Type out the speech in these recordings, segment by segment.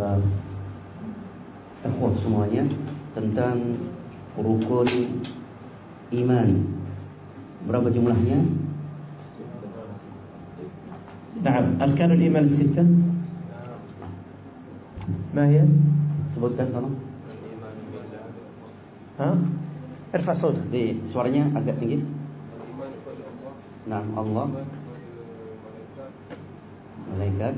uh, ikhwah semuanya tentang rukun iman. Berapa jumlahnya? نعم أركان الإيمان الستة ما هي؟ Sebutkan tolong. ها؟ ارفع صوتك Di suaranya agak tinggi. Nah, Allah, malaikat,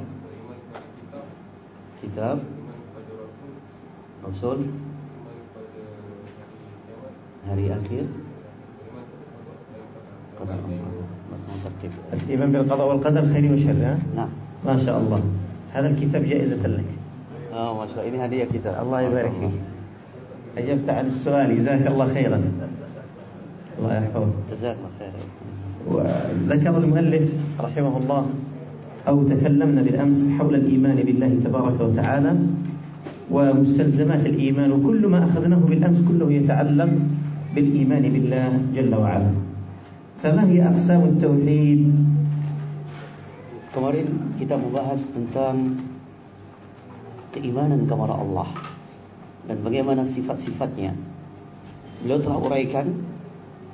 Qadar Allah. Masih tertib. الإيمان بالقضاء والقدر خير وشر؟ Nah, ما شاء الله. هذا الكتاب جائزة لك. oh, masya ini hadiah kita. الله يبارك فيك. أجبت عن السؤال. جزاك الله خيرا. الله يحفظك. Jazakallah khair. وذكر المؤلف رحمه الله أو تكلمنا بالأمس حول الإيمان بالله تبارك وتعالى ومستلزمات الإيمان وكل ما أخذناه بالأمس كله يتعلق بالإيمان بالله جل وعلا فما هي أقسام التوحيد Kemarin kita membahas tentang keimanan kepada Allah dan bagaimana sifat-sifatnya. Beliau telah uraikan.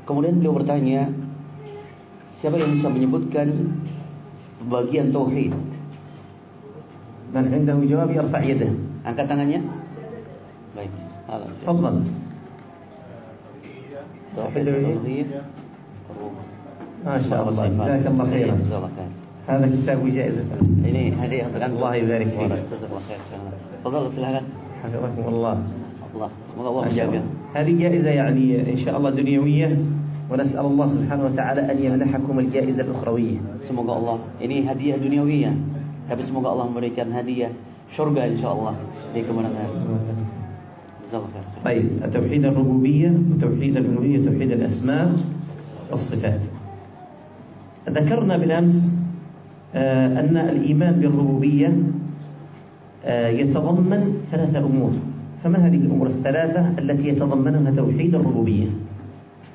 Kemudian beliau bertanya, siapa yang bisa menyebutkan bagian tauhid? من عنده جواب يرفع يده Angkat tangannya. Baik. تفضل Tauhid. ما شاء الله جزاك الله خيرا. هذا كتاب جائزة Ini hadiah untuk anda. Allah يبارك فيك. Jazakallah khair. Fadal silakan. حفظكم الله menjaga. الله. هذه جائزة يعني إن شاء الله دنيوية ونسأل الله سبحانه وتعالى أن يمنحكم الجائزة الأخروية Semoga Allah ini hadiah duniawiyah. Tapi semoga Allah memberikan hadiah syurga insyaallah di khair. طيب التوحيد الربوبية وتوحيد الألوهية وتوحيد الأسماء والصفات ذكرنا بالأمس آه، أن الإيمان بالربوبية آه، يتضمن ثلاثة أمور فما هذه الأمور الثلاثة التي يتضمنها توحيد الربوبية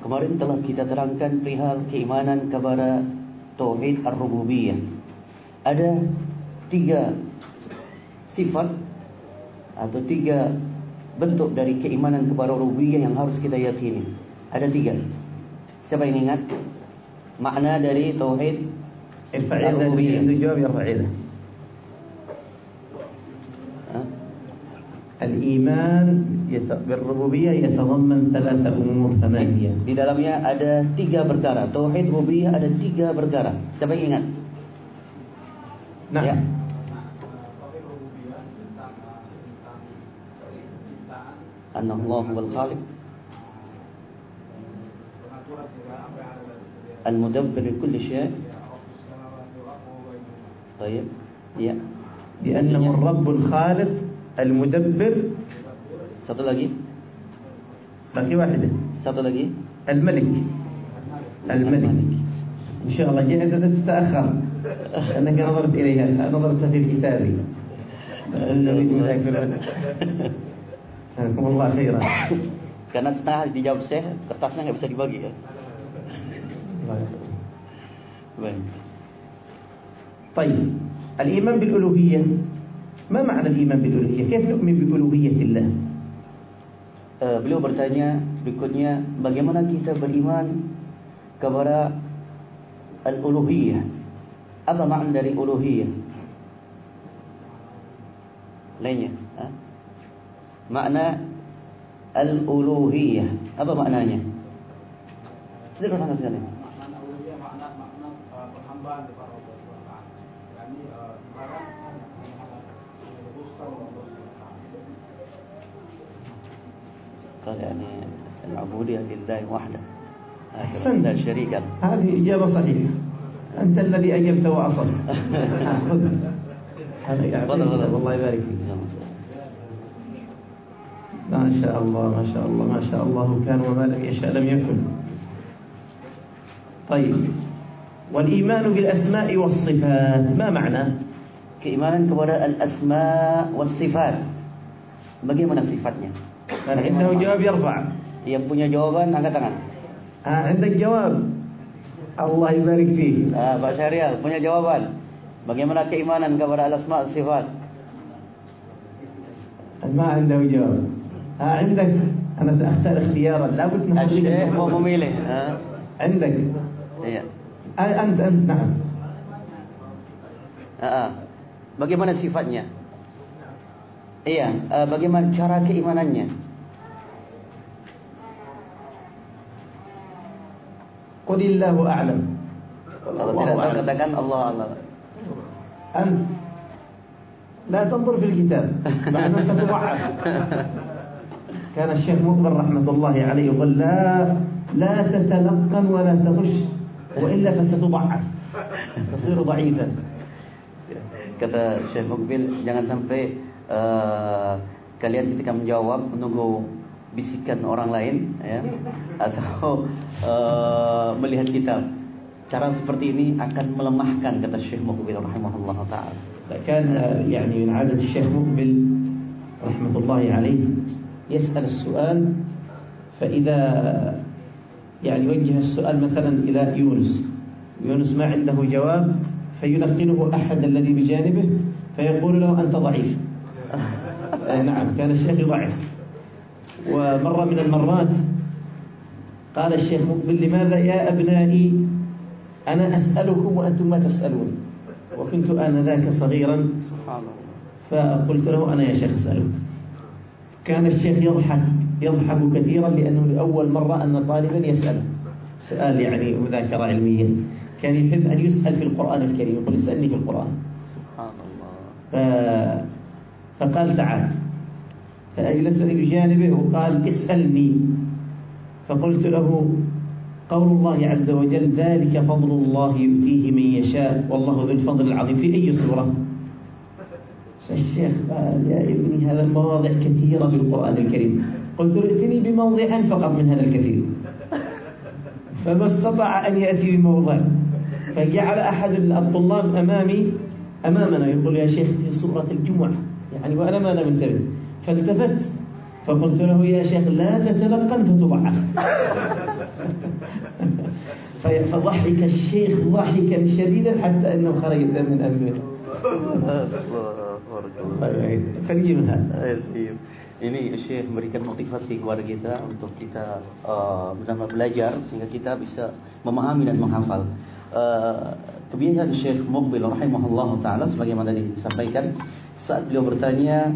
Kemarin telah kita terangkan perihal keimanan kepada tauhid ar-rububiyah. Ada tiga sifat atau tiga bentuk dari keimanan kepada rububiyah yang harus kita yakini. Ada tiga. Siapa yang ingat? Makna dari tauhid ar-rububiyah. Itu jawab ya fa'ilah. Al-iman بالربوبية يتضمن ثلاثة أمور ثمانية Di dalamnya ada tiga perkara. Tauhid rububiyah ada tiga perkara. Siapa yang ingat? نعم Ya. Anna Allah wal khaliq li kulli syai' Baik. Ya. لأنه الرب الخالق المدبر Satu lagi. باقي واحدة Satu lagi. الملك الملك إن شاء الله جائزة تتأخر أنك نظرت إليها نظرت في الكتاب نريد منك جزاكم الله خيرا Karena setengah dijawab saya, kertasnya nggak bisa dibagi ya. Baik. طيب الإيمان بالألوهية ما معنى الإيمان بالألوهية كيف نؤمن بألوهية الله Eh, beliau bertanya berikutnya bagaimana kita beriman kepada al-uluhiyah? Apa makna dari uluhiyah? Lainnya ha? makna al-uluhiyah. Apa maknanya? Sederhana sekali makna uluhiyah makna makna uh, perhambaan العبودية لله وحده. أحسنت. لا شريك له. هذه إجابة صحيحة. أنت الذي أجبت تفضل. والله يبارك فيك. ما شاء الله ما شاء الله ما شاء الله. كان وما لم يشاء لم يكن. طيب. والإيمان بالأسماء والصفات ما معناه keimanan kepada al-asma was sifat bagaimana sifatnya من عنده جواب يرفع. yang punya jawaban angkat tangan ها عندك جواب الله يبارك فيك ah, Pak Syariah punya jawaban bagaimana keimanan kepada al-asma was sifat ما عنده جواب ها عندك أنا سأختار اختيارا لابد نحط Syekh mau memilih. Ha? عندك Iya. آه، أنت أنت نعم Ha, ha. Bagaimana sifatnya? Iya, eh, bagaimana cara keimanannya? قل الله أعلم. Kalau والله tidak tahu أعلم. katakan Allah Allah. أنت. لا تنظر في الكتاب. بعد ستضعف كان الشيخ مقبل رحمة الله عليه يقول لا لا تتلقن ولا تغش وإلا فستضعف. تصير ضعيفا. Kata Syekh Mukbil, jangan sampai eh, kalian ketika menjawab menunggu bisikan orang lain ya atau eh, melihat kitab. Cara seperti ini akan melemahkan kata Syekh Mukbil rahimahullah taala. كان يعني من عادة الشيخ مقبل رحمة الله عليه يسأل السؤال فإذا يعني وجه السؤال مثلا إلى يونس يونس ما عنده جواب فيلقنه أحد الذي بجانبه فيقول له أنت ضعيف آه، نعم كان الشيخ ضعيف ومرة من المرات قال الشيخ مقبل لماذا يا أبنائي أنا أسألكم وأنتم ما تسألون؟ وكنت آنذاك صغيرا. فقلت له أنا يا شيخ أسألك. كان الشيخ يضحك يضحك كثيرا لأنه لأول مرة أن طالبا يسأل سؤال يعني مذاكرة علمية. كان يحب أن يسأل في القرآن الكريم يقول اسألني في القرآن. Subhanallah. ف... فقال تعال. فأجلسني بجانبه وقال اسألني. فقلت له قول الله عز وجل ذلك فضل الله يؤتيه من يشاء والله ذو الفضل العظيم. في أي سورة؟ فالشيخ قال يا ابني هذا المواضع كثيرة في القرآن الكريم. قلت ائتني بموضع فقط من هذا الكثير. فما استطاع أن يأتي بموضع. فجعل أحد الطلاب أمامي أمامنا يقول يا شيخ في سورة الجمعة. يعني وأنا ما أنا منتبه فالتفت فقلت له يا شيخ لا تتلقن فتضعف فضحك الشيخ ضحكا شديدا حتى أنه خرج من أنفه فليمها Ini Syekh memberikan motivasi kepada kita untuk kita uh, benar-benar belajar sehingga kita bisa memahami dan menghafal. Uh, kebiasaan Syekh Muqbil rahimahullah taala sebagaimana disampaikan saat beliau bertanya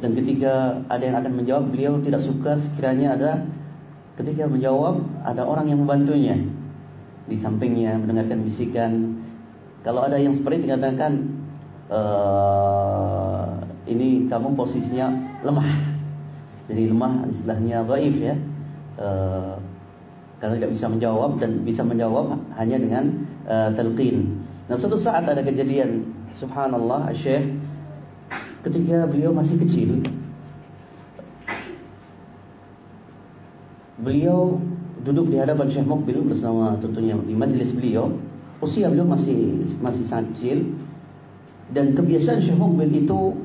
dan ketika ada yang akan menjawab beliau tidak suka sekiranya ada ketika menjawab ada orang yang membantunya. Di sampingnya mendengarkan bisikan. Kalau ada yang seperti dikatakan uh, ini kamu posisinya lemah. Jadi lemah istilahnya dhaif ya. Uh, karena tidak bisa menjawab dan bisa menjawab hanya dengan uh, talqin. Nah suatu saat ada kejadian subhanallah Syekh ketika beliau masih kecil beliau duduk di hadapan Syekh Mukbil bersama tentunya di majlis beliau. Usia beliau masih masih sangat kecil. Dan kebiasaan Syekh Mukbil itu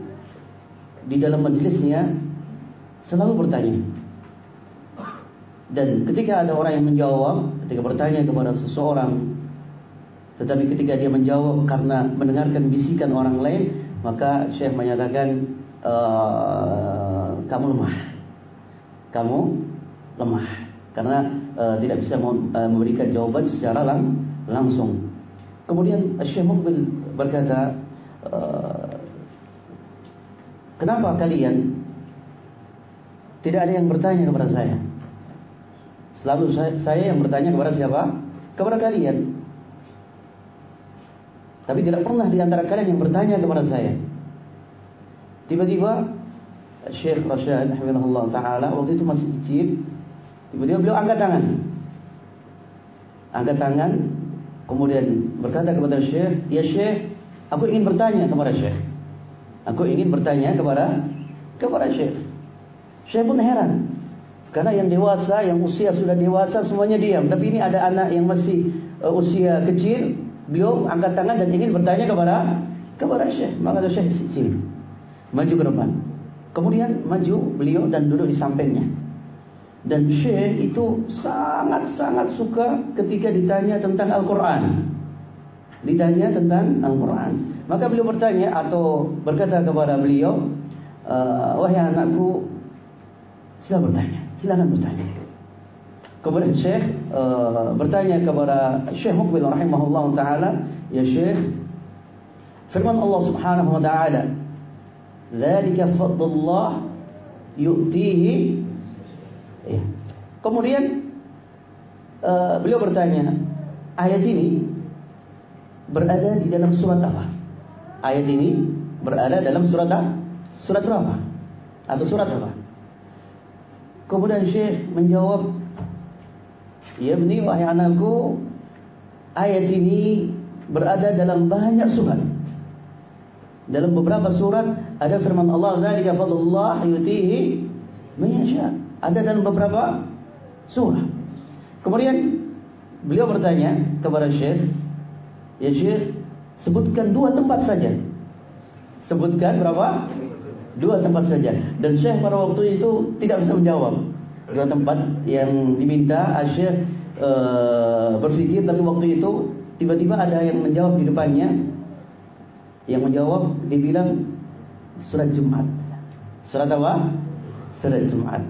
di dalam majlisnya selalu bertanya. Dan ketika ada orang yang menjawab ketika bertanya kepada seseorang tetapi ketika dia menjawab karena mendengarkan bisikan orang lain maka Syekh menyatakan uh, kamu lemah. Kamu lemah. Karena uh, tidak bisa uh, memberikan jawaban secara lang langsung. Kemudian Syekh Mukbil berkata uh, kenapa kalian tidak ada yang bertanya kepada saya? Selalu saya, saya yang bertanya kepada siapa? Kepada kalian tapi tidak pernah di antara kalian yang bertanya kepada saya. Tiba-tiba Syekh Rashid Hafizahullah Ta'ala waktu itu masih kecil. Tiba-tiba beliau angkat tangan. Angkat tangan. Kemudian berkata kepada Syekh. Ya Syekh, aku ingin bertanya kepada Syekh. Aku ingin bertanya kepada kepada Syekh. Syekh pun heran. Karena yang dewasa, yang usia sudah dewasa semuanya diam. Tapi ini ada anak yang masih uh, usia kecil Beliau angkat tangan dan ingin bertanya kepada kepada Syekh. Maka Syekh sini. Maju ke depan. Kemudian maju beliau dan duduk di sampingnya. Dan Syekh itu sangat-sangat suka ketika ditanya tentang Al-Quran. Ditanya tentang Al-Quran. Maka beliau bertanya atau berkata kepada beliau, uh, wahai anakku, sila bertanya, silakan bertanya. Kemudian Syekh uh, bertanya kepada Syekh Mukbil rahimahullah taala, ya Syekh, firman Allah Subhanahu wa taala, "Dzalika fadlullah yu'tihi." Ya. Kemudian uh, beliau bertanya, ayat ini berada di dalam surat apa? Ayat ini berada dalam surat apa? Surat berapa? Atau surat apa? Kemudian Syekh menjawab, Ya bni wahai anakku, ayat ini berada dalam banyak surat. Dalam beberapa surat ada firman Allah, "Dzalika fadlullah yutihi man yasha." Ada dalam beberapa surah. Kemudian beliau bertanya kepada Syekh, "Ya Syekh, sebutkan dua tempat saja." Sebutkan berapa? Dua tempat saja. Dan Syekh pada waktu itu tidak bisa menjawab. Dua tempat yang diminta Syekh uh, berpikir tapi waktu itu tiba-tiba ada yang menjawab di depannya. Yang menjawab dibilang surat Jumat. Surat apa? Surat Jumat.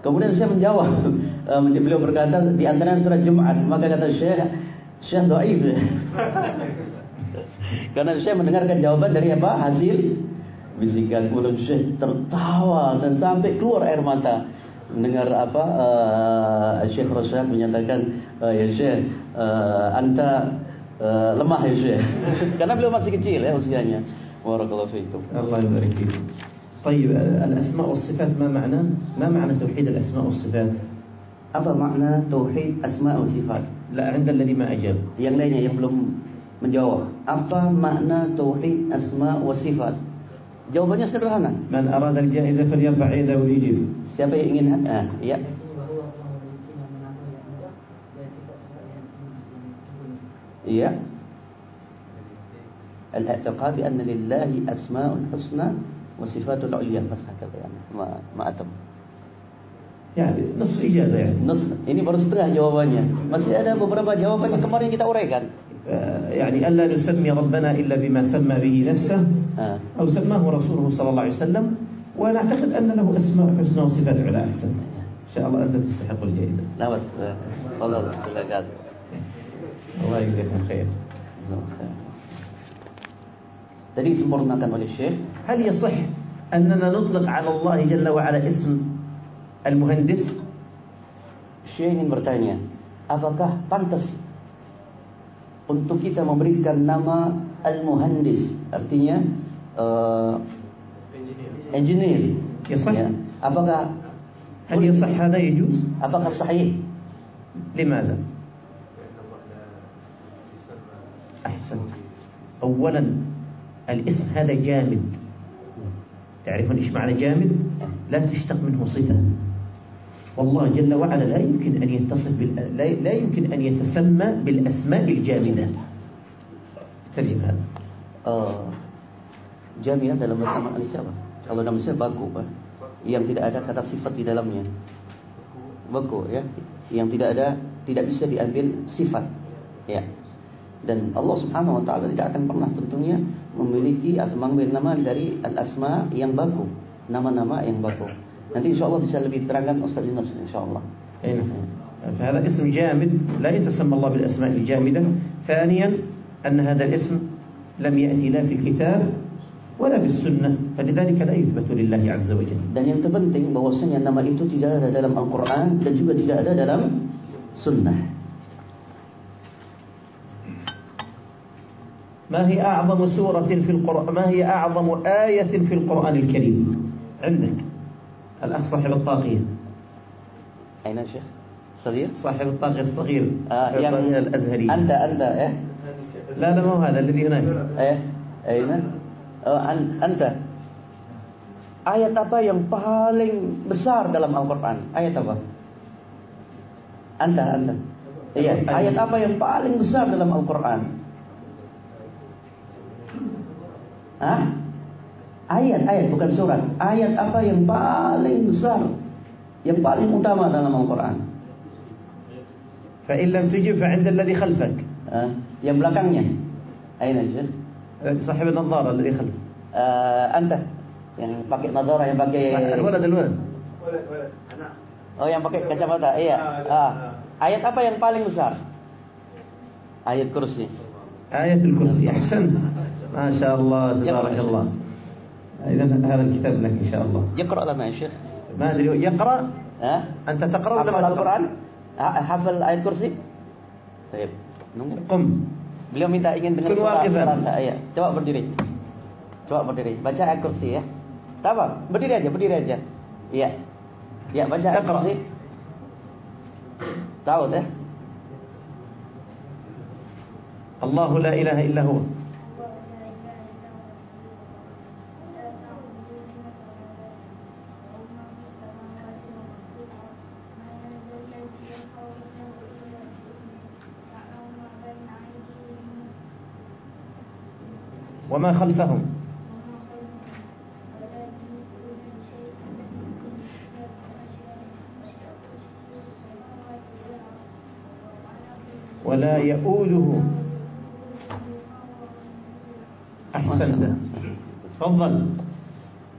Kemudian saya menjawab, uh, beliau berkata di antara surat Jumat, maka kata Syekh, Syekh doaif. Karena saya mendengarkan jawaban dari apa? Hasil bisikan mulut Syekh tertawa dan sampai keluar air mata mendengar apa uh, Syekh Rasyad menyatakan uh, ya Syekh uh, anta uh, lemah ya Syekh karena beliau masih kecil ya usianya barakallahu fiikum Allah يبارك فيكم طيب الأسماء والصفات ما معنى ما معنى توحيد الأسماء والصفات apa makna tauhid asma wa sifat لا عند الذي ما أجاب yang lainnya yang belum menjawab apa makna tauhid asma wa sifat Jawabannya sederhana. Man arada al-jaiza falyarfa' yadahu liyujib. Siapa yang ingin ah, ya. Iya. الاعتقاد أن لله أسماء حسنى وصفات العليا بس هكذا يعني ما ما أتم يعني نص إجابة يعني نص ini baru setengah jawabannya. Masih ada beberapa jawaban yang kemarin kita uraikan. يعني ألا نسمي ربنا إلا بما سمى به نفسه أو سماه رسوله صلى الله عليه وسلم ونعتقد أن له أسماء حسنى وصفات على أحسن. إن شاء الله أنت تستحق الجائزة. لا بس والله الله يجزاكم خير. Tadi disempurnakan oleh Syekh هل يصح أننا نطلق على الله جل وعلا اسم المهندس؟ Syekh ingin bertanya Apakah pantas Untuk kita memberikan nama Al-Muhandis Artinya uh, Engineer. يصح هل يصح هذا يجوز Apakah sahih لماذا أحسن أولا الاسم هذا جامد تعرفون إيش معنى جامد لا تشتق منه صفة والله جل وعلا لا يمكن أن يتصف بال... لا... لا يمكن أن يتسمى بالأسماء الجامدة ترجم هذا uh, Jamiah dalam bahasa Malaysia apa? Kalau dalam Malaysia baku apa? Yang tidak ada kata sifat di dalamnya Baku ya Yang tidak ada Tidak bisa diambil sifat Ya dan Allah Subhanahu wa taala tidak akan pernah tentunya memiliki atau mengambil nama dari al-asma yang baku, nama-nama yang baku. Nanti insyaallah bisa lebih terangkan Ustaz Yunus insyaallah. فهذا اسم جامد لا يتسمى الله بالأسماء الجامدة ثانيا أن هذا الاسم لم يأتي لا في الكتاب ولا في السنة فلذلك لا يثبت لله عز وجل. Dan yang terpenting bahwasanya nama itu tidak ada dalam Al-Quran dan juga tidak ada dalam sunnah. ما هي أعظم سورة في القرآن ما هي أعظم آية في القرآن الكريم عندك الأخ صاحب الطاغية أين الشيخ صغير صاحب الطاغية الصغير آه يعني الأزهري أنت أنت إيه لا لا ما هو هذا الذي هناك إيه أين أنت Ayat apa yang paling besar dalam Al-Quran? Ayat apa? Anta, anta. Iya, ayat apa yang paling besar dalam Al-Quran? Hah? Ayat, ayat bukan surat. Ayat apa yang paling besar? Yang paling utama dalam Al-Quran? فإن لم تجب فعند الذي خلفك. Uh, yang belakangnya. Aina Syekh? صاحب النظارة الذي خلفك. Uh, anta. Yang pakai nadara, yang pakai الولد الولد Boleh, boleh. Anak. Oh, yang pakai kacamata. Iya. Ah. Ayat apa yang paling besar? Ayat kursi. آية الكرسي أحسنت ما شاء الله تبارك يقرأ. الله إذا هذا الكتاب لك إن شاء الله يقرأ لنا يا شيخ. ما أدري يقرأ ها؟ أنت تقرأ ولا Hafal ما Al-Quran? تقرأ Ha- Hafal ayat kursi? Baik. Nunggu. قم Beliau minta ingin dengar Kun suara waqifan. suara saya. Coba berdiri. Coba berdiri. Baca ayat kursi ya. Tak apa. Berdiri aja, berdiri aja. Iya. Ya, baca Iqra. Tahu deh. الله لا إله إلا هو وما خلفهم ولا يؤوده. أحسنت. تفضل.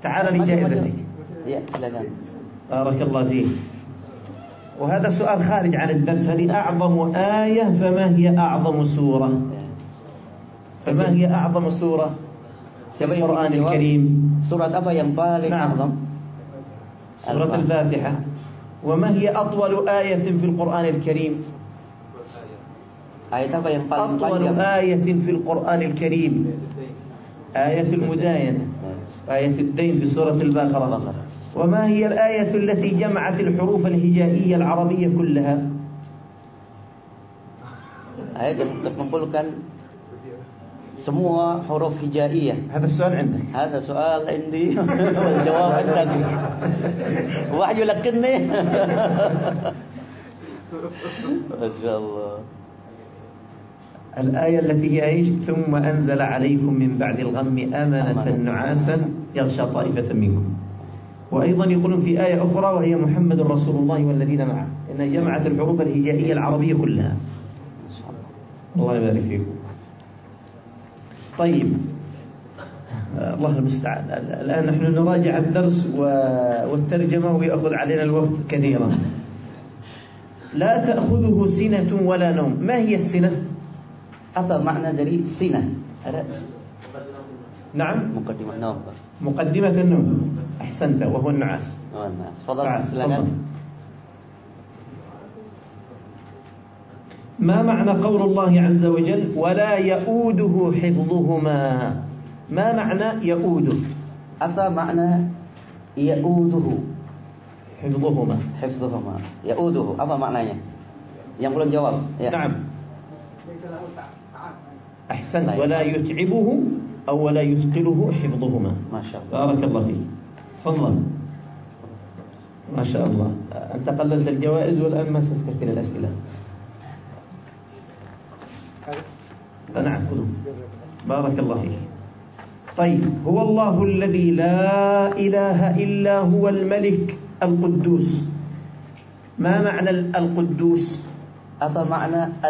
تعال لجائزتك. بارك الله فيك. وهذا سؤال خارج عن الدرس. هذه أعظم آية فما هي أعظم سورة؟ فما هي أعظم سورة؟ في القرآن? الكريم. apa yang paling نعم. azam? سورة الفاتحة. وما هي أطول آية في القرآن الكريم؟ Ayat apa yang paling أطول panjang? آية في القرآن الكريم. آية المداينة آية الدين في سورة البقرة. وما هي الآية التي جمعت الحروف الهجائية العربية كلها؟ yang mengumpulkan semua huruf hijaiyah. هذا السؤال عندك. هذا سؤال عندي. والجواب عندك. واحد يلقنني ما شاء الله. الآية التي هي إيش؟ ثم أنزل عليكم من بعد الغم أمنة. نعاسا يغشى طائفة منكم. وأيضا يقولون في آية أخرى وهي محمد رسول الله والذين معه إنها جمعت الحروف الهجائية العربية كلها. الله يبارك فيكم طيب. الله المستعان. الآن نحن نراجع الدرس والترجمة ويأخذ علينا الوقت كثيرا. لا تأخذه سنة ولا نوم. ما هي السنة؟ apa معنى dari سنة نعم مقدمة النوم مقدمة النوم. أحسنت وهو النعاس. النعاس. فضل. نعاس. ما معنى قول الله عز وجل ولا يؤوده حفظهما ما معنى يؤوده أفا معنى يؤوده حفظهما حفظهما يؤوده أفا معنى يقول الجواب نعم أحسنت طيب. ولا يتعبه أو ولا يثقله حفظهما. ما شاء الله. بارك الله فيك. تفضل. ما شاء الله. أنت قللت الجوائز والآن ما ستكفي الأسئلة. نعم خذوا. بارك الله فيك. طيب هو الله الذي لا إله إلا هو الملك القدوس. ما معنى القدوس؟ apa makna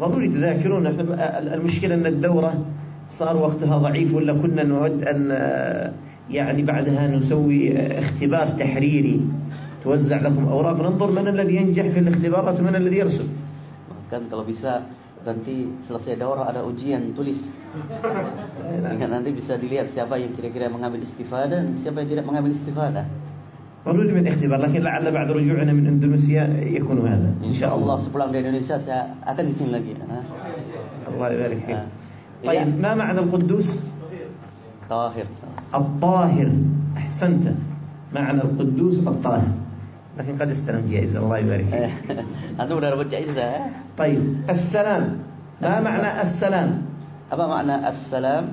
ضروري تذاكرون المشكلة أن الدورة صار وقتها ضعيف ولا كنا نود أن آه، يعني بعدها نسوي اختبار تحريري توزع لكم أوراق ننظر من الذي ينجح في الاختبارات ومن الذي يرسل. كان kalau bisa nanti selesai daurah ada ujian tulis nanti bisa dilihat siapa yang kira-kira mengambil istifadah dan siapa yang tidak ضروري من اختبار لكن لعل بعد رجوعنا من اندونيسيا يكون هذا ان شاء الله sepulang dari Indonesia saya akan di sini lagi. Ha? الله يبارك فيك. طيب ما معنى القدوس Tawahir الطاهر احسنت معنى القدوس الطاهر لكن قد استلم جائزه الله يبارك فيك udah dapat jaizah ya? طيب السلام ما معنى السلام Apa makna assalam?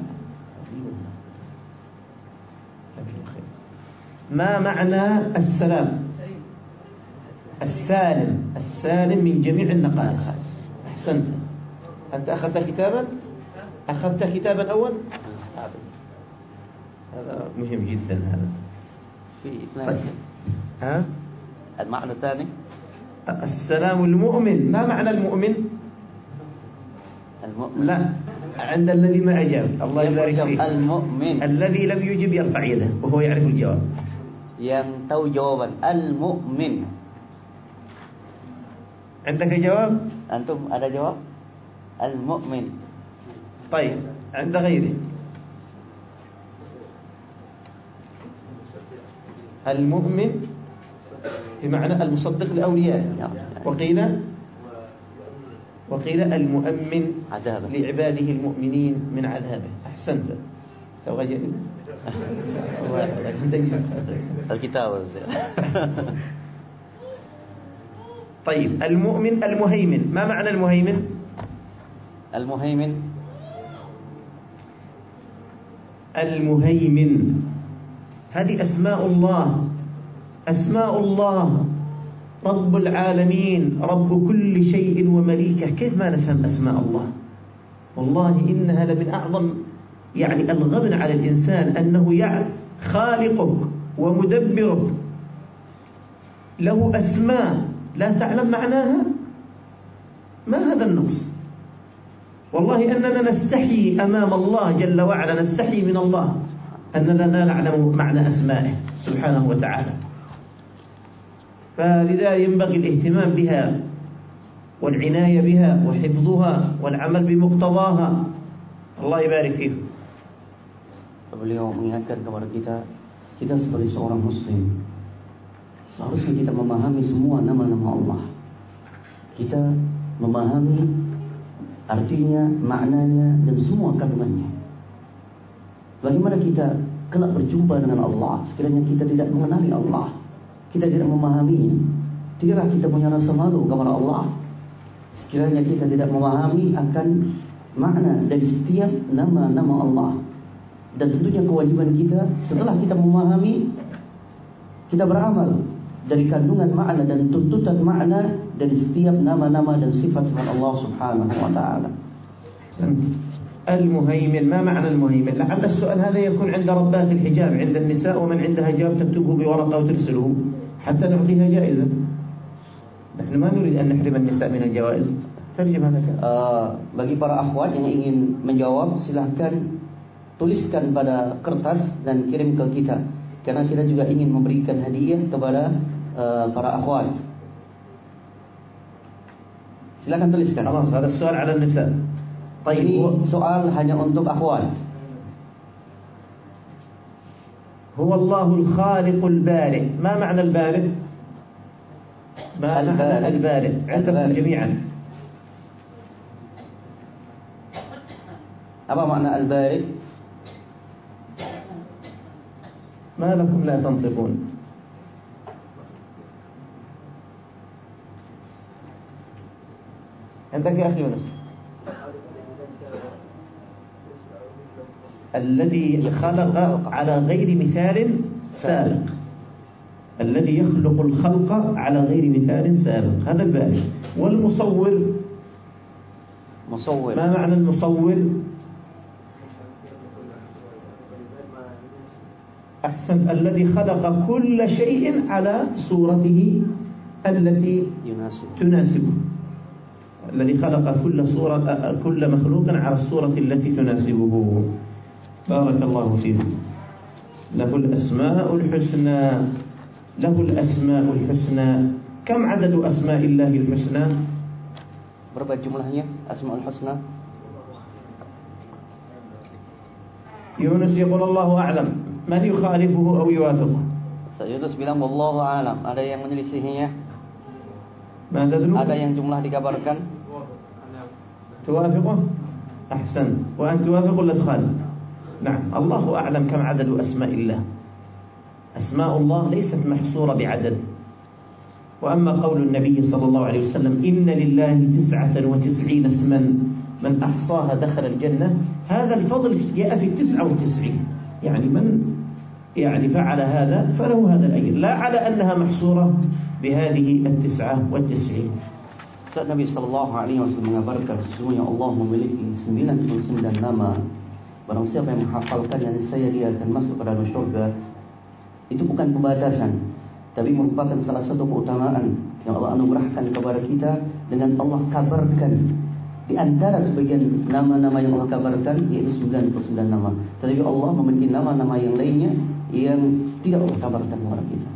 ما معنى السلام؟ السالم. السالم من جميع النقائص. أحسنت. أنت أخذت كتابا؟ أخذت كتابا أول؟ هذا مهم جدا هذا. في طيب. ها؟ المعنى الثاني؟ السلام المؤمن. ما معنى المؤمن؟ المؤمن. لا. عند الذي ما أجاب. الله يبارك فيه al-mu'min. الذي لم يجب يرفع يده وهو يعرف الجواب. Yang tahu jawaban al-mu'min. عندك جواب Antum ada jawab? Al-mu'min. طيب عند غيره المؤمن بمعنى المصدق لأوليائه. وقيل وقيل المؤمن. لعباده المؤمنين من عذابه أحسنت تغير الله يحفظك. Alkitab. طيب المؤمن المهيمن. ما معنى المهيمن؟ Al-muhaimin. المهيمن. هذه أسماء الله. أسماء الله. رب العالمين. رب كل شيء ومليكه. كيف ما نفهم أسماء الله؟ والله إنها لمن أعظم يعني الغبن على الإنسان أنه يعلم خالقك ومدبرك. له أسماء. لا تعلم معناها؟ ما هذا النقص والله أننا نستحي أمام الله جل وعلا نستحي من الله أننا لا نعلم معنى أسمائه سبحانه وتعالى. فلذا ينبغي الاهتمام بها والعناية بها وحفظها والعمل بمقتضاها. الله يبارك فيكم Beliau mengingatkan kepada kita, kita sebagai seorang muslim, seharusnya kita memahami semua nama-nama Allah. Kita memahami artinya, maknanya, dan semua kandungannya. Bagaimana kita kelak berjumpa dengan Allah sekiranya kita tidak mengenali Allah, kita tidak memahaminya. Tidakkah kita punya rasa malu kepada Allah sekiranya kita tidak memahami akan makna dari setiap nama-nama Allah. Dan tentunya kewajiban kita setelah kita memahami kita beramal dari kandungan makna dan tuntutan makna dari setiap nama-nama dan sifat-sifat Allah Subhanahu wa taala. المهيمن ما معنى المهيمن لعل السؤال هذا يكون عند ربات الحجاب عند النساء ومن عندها جواب تكتبه بورقة وترسله حتى نعطيها جائزة نحن ما نريد أن نحرم النساء من الجوائز ترجم هذا كلام Uh, bagi para akhwat yang ingin menjawab silahkan tuliskan pada kertas dan kirim ke kita karena kita juga ingin memberikan hadiah kepada uh, para akhwat. Silakan tuliskan. خلاص هذا السؤال على النساء طيب Ini هو- soal hanya untuk akhwat. هو الله الخالق البارئ ما معنى البارئ ما البارئ. معنى البارئ عندكم البارئ. جميعا Apa makna al-bari? ما لكم لا تنطقون. عندك يا أخي يونس. الذي خلق على غير مثال سابق. الذي يخلق الخلق على غير مثال سابق. هذا البارئ والمصور. Musawwir. ما معنى المصور؟ أحسن الذي خلق كل شيء على صورته التي. تناسبه الذي خلق كل صورة كل مخلوق على الصورة التي تناسبه بارك الله فيكم له الأسماء الحسنى له الأسماء الحسنى كم عدد أسماء الله الحسنى Berapa jumlahnya? Asmaul Husna. يونس يقول الله أعلم من يخالفه أو يوافقه؟ Ustaz Yunus bilang wallahu alam. Ada yang menyelisihinya? ماذا ذنوب Ada yang jumlah dikabarkan? توافقه أحسن وأن توافق ولا تخالف نعم الله أعلم كم عدد أسماء الله أسماء الله ليست محصورة بعدد وأما قول النبي صلى الله عليه وسلم إن لله تسعة وتسعين اسما من أحصاها دخل الجنة هذا الفضل جاء في التسعة والتسعين يعني من يعني فعل هذا فله هذا الأجر لا على أنها محصورة بهذه التسعة والتسعين Saat Nabi Sallallahu Alaihi Wasallam mengabarkan sesungguhnya Allah memiliki 99 nama. Barang siapa yang menghafalkan yang saya dia akan masuk ke dalam syurga. Itu bukan pembatasan, tapi merupakan salah satu keutamaan yang Allah anugerahkan kepada kita dengan Allah kabarkan Di antara sebagian nama-nama yang Allah kabarkan yaitu 99 nama. Tetapi Allah memiliki nama-nama yang lainnya yang tidak Allah kabarkan kepada kita.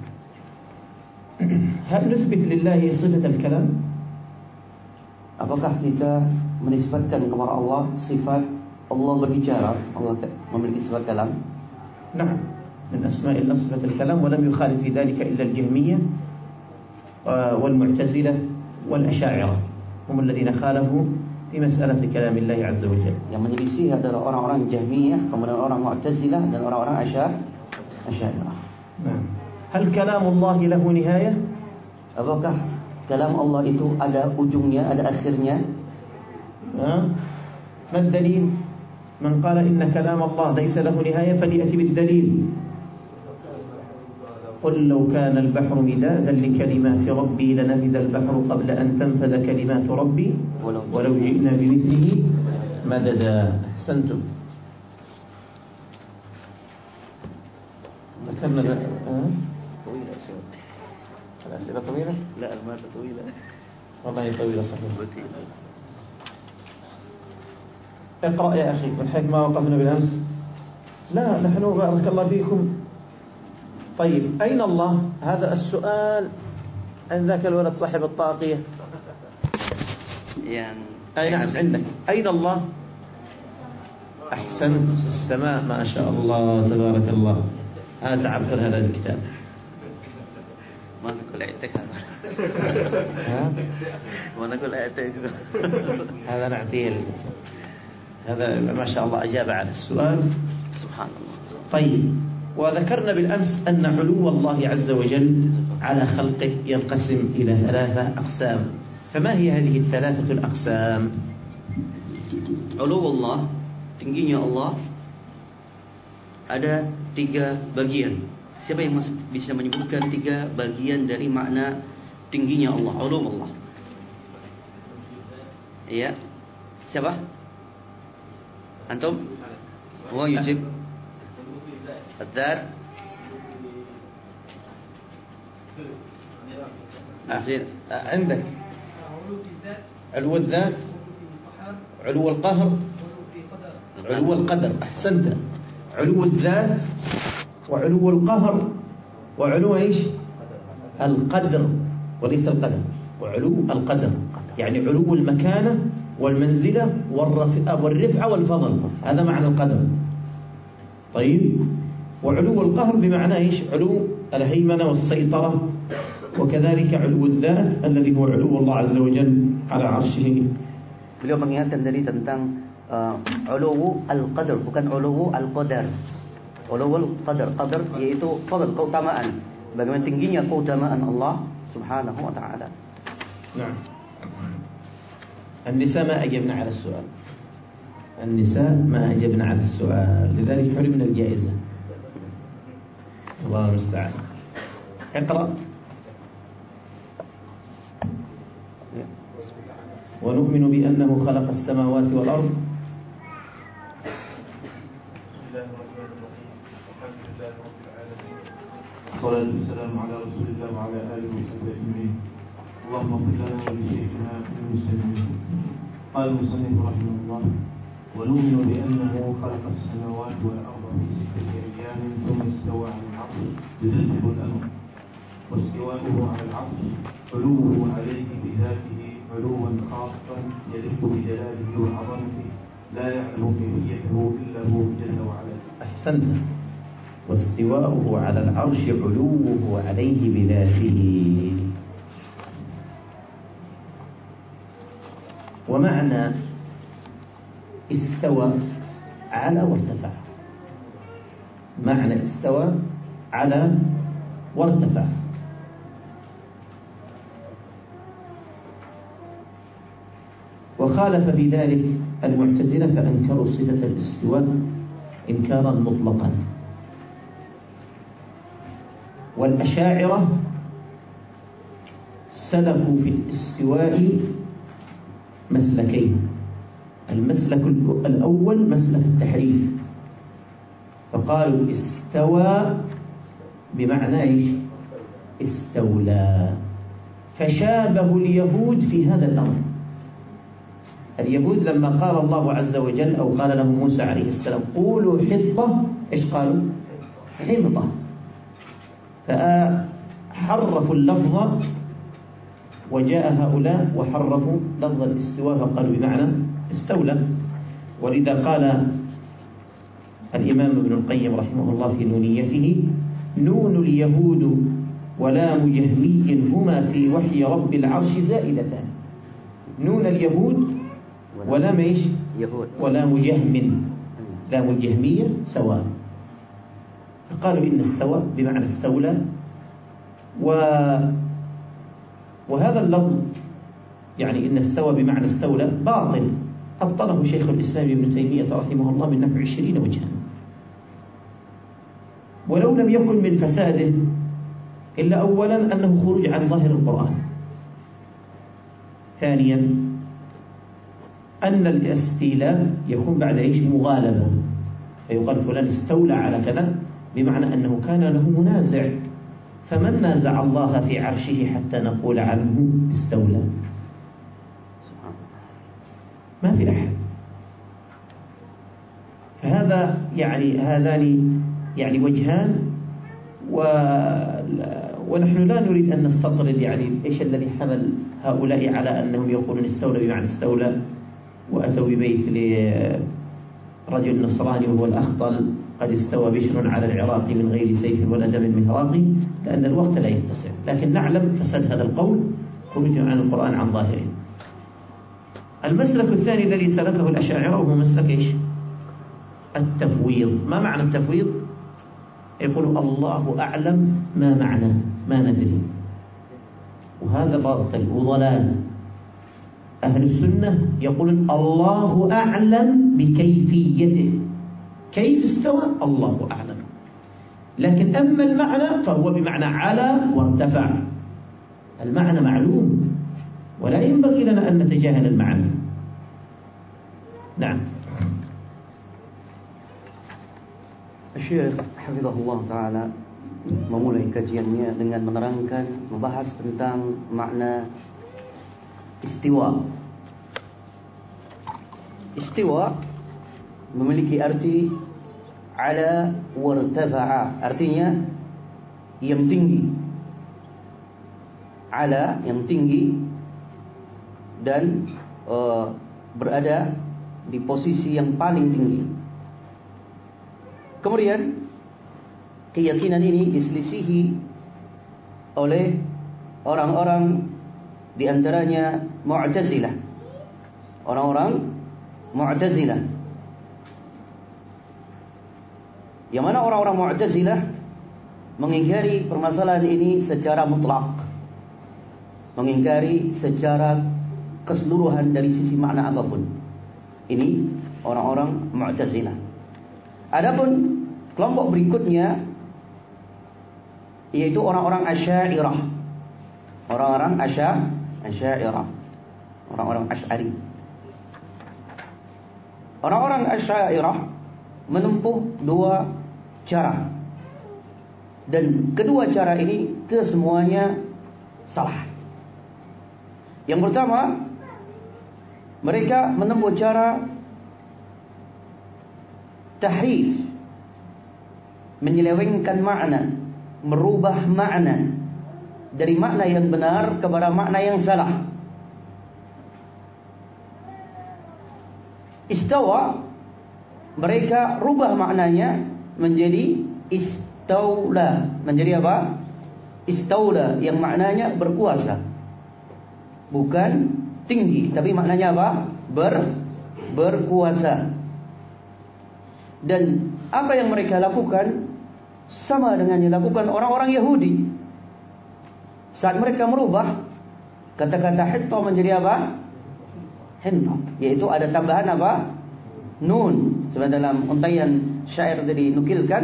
هل نثبت لله صفة الكلام؟ Apakah kita menisbatkan kepada Allah sifat Allah berbicara, Allah memiliki sifat kalam? نعم من أسماء الله صفة الكلام ولم يخالف في ذلك إلا الجهمية والمعتزلة والأشاعرة هم الذين خالفوا في مسألة كلام الله عز وجل yang menyelisih adalah orang-orang Jahmiyah kemudian orang Mu'tazilah dan orang-orang Asy'ariyah نعم. هل كلام الله له نهاية؟ apakah kalam Allah itu ada ujungnya ada akhirnya ما الدليل؟ من قال إن كلام الله ليس له نهاية فليأتي بالدليل. قل لو كان البحر مدادا لكلمات ربي لنفد البحر قبل أن تنفذ كلمات ربي. ولو جئنا بمثله مددا. أحسنتم. ذكرنا طويلة. الأسئلة طويلة؟ لا المادة طويلة. والله طويلة صحيح. اقرأ يا أخي من حيث ما وقفنا بالأمس. لا نحن بارك الله فيكم. طيب أين الله؟ هذا السؤال. أين ذاك الولد صاحب الطاقية؟ يعني أي نعم عندك. أين الله؟ أحسنت. السماء ما شاء الله. تبارك الله. أنا تعبت هذا الكتاب. ما نقول اعتك ها؟ ما نقول اعتك هذا نعطيه هذا ما شاء الله أجاب على السؤال. سبحان الله. طيب. وذكرنا بالأمس أن علو الله عز وجل على خلقه ينقسم إلى ثلاثة أقسام. فما هي هذه الثلاثة الأقسام؟ علو Allah tingginya Allah ada tiga bagian siapa yang bisa menyebutkan tiga bagian dari makna tingginya Allah ulu Allah iya siapa antum هو يجيب الذات زين عندك علو الذات علو القهر علو القدر أحسنت علو الذات وعلو القهر وعلو إيش؟ القدر وليس القدر وعلو القدر يعني علو المكانة والمنزلة والرفعة والفضل هذا معنى القدر. طيب وعلو القهر بمعنى إيش؟ علو الهيمنة والسيطرة وكذلك علو الذات الذي هو علو الله عز وجل على عرشه. Beliau mengingatkan tadi tentang علو القدر bukan علو القدر. علو القدر. قدر yaitu fadl keutamaan. Bagaimana tingginya keutamaan Allah Subhanahu wa taala. نعم. النساء ما اجبنا على السؤال. النساء ما اجبنا على السؤال. لذلك حرمنا الجائزة. الله المستعان. اقرأ. ونؤمن بأنه خلق السماوات والأرض. اللهم لنا ولشيخنا المسلمين قال المصنف رحمه الله ونؤمن بأنه خلق السماوات والأرض في ستة أيام ثم استوى على العرش يدبر الأمر. واستواؤه على العرش علوه عليه بذاته علوا خاصا يليق بجلاله وعظمته لا يعلم كيفيته إلا هو جل وعلا. أحسنت. واستواؤه على العرش علوه عليه بذاته. ومعنى استوى على وارتفع. معنى استوى على وارتفع. وخالف في ذلك المعتزلة فأنكروا صفة الاستواء إنكارا مطلقا. والأشاعرة سلكوا في الاستواء مسلكين. المسلك الأول مسلك التحريف. فقالوا استوى بمعنى إيش؟ استولى. فشابه اليهود في هذا الأمر. اليهود لما قال الله عز وجل أو قال له موسى عليه السلام قولوا حطة. إيش قالوا؟ حنطة فحرفوا اللفظ وجاء هؤلاء وحرفوا لفظ الاستواء فقالوا بمعنى استولى. ولذا قال الإمام ابن القيم رحمه الله في نونيته نون اليهود ولام جهمي هما في وحي رب العرش زائدتان. نون اليهود ولام إيش ولام جهم لام الجهمية سواء. فقالوا إن استوى بمعنى استولى و وهذا اللفظ يعني إن استوى بمعنى استولى باطل. أبطله شيخ الإسلام ابن تيمية رحمه الله من نحو عشرين وجها. ولو لم يكن من فساده إلا أولا أنه خروج عن ظاهر القرآن. ثانيا أن الاستيلاء يكون بعد إيش؟ مغالبة فيقال فلان استولى على كذا بمعنى أنه كان له منازع. فمن نازع الله في عرشه حتى نقول عنه استولى؟ ما في أحد. فهذا يعني هذان يعني وجهان و ونحن لا نريد أن نستطرد يعني إيش الذي حمل هؤلاء على أنهم يقولون استولى بمعنى استولى؟ وأتوا ببيت لرجل نصراني وهو الأخطل. قد استوى بشر على العراق من غير سيف ولا دم مهراقي لأن الوقت لا يتسع لكن نعلم فساد هذا القول خروج عن القرآن عن ظاهره. المسلك الثاني الذي سلكه الأشاعرة وهو مسلك إيش؟ التفويض. ما معنى التفويض؟ يقول الله أعلم ما معناه ما ندري. وهذا باطل وضلال. أهل السنة يقولون الله أعلم بكيفيته. كيف استوى؟ الله أعلم. لكن أما المعنى فهو بمعنى على وارتفع. المعنى معلوم. ولا ينبغي لنا أن نتجاهل المعنى. نعم. الشيخ حفظه الله تعالى memulai kajiannya dengan menerangkan membahas tentang makna istiwa. Istiwa memiliki arti ala wartafa'a. Artinya yang tinggi. Ala yang tinggi dan uh, berada di posisi yang paling tinggi. Kemudian keyakinan ini diselisihi oleh orang-orang di antaranya Mu'tazilah. Orang-orang Mu'tazilah Yang mana orang-orang Mu'tazilah mengingkari permasalahan ini secara mutlak. Mengingkari secara keseluruhan dari sisi makna apa pun. Ini orang-orang Mu'tazilah. Adapun kelompok berikutnya yaitu orang-orang Asy'ariyah. Orang-orang Asy'ariyah. Orang-orang Asy'ari. Orang-orang Asy'ariyah menempuh dua cara. Dan kedua cara ini kesemuanya salah. Yang pertama, mereka menempuh cara tahrif, menyelewengkan makna, merubah makna dari makna yang benar kepada makna yang salah. Istawa mereka rubah maknanya menjadi istaula. Menjadi apa? Istaula yang maknanya berkuasa. Bukan tinggi, tapi maknanya apa? Ber berkuasa. Dan apa yang mereka lakukan sama dengan yang dilakukan orang-orang Yahudi. Saat mereka merubah kata-kata hitta menjadi apa? Hinta, yaitu ada tambahan apa? Nun. Sebab dalam untayan syair tadi nukilkan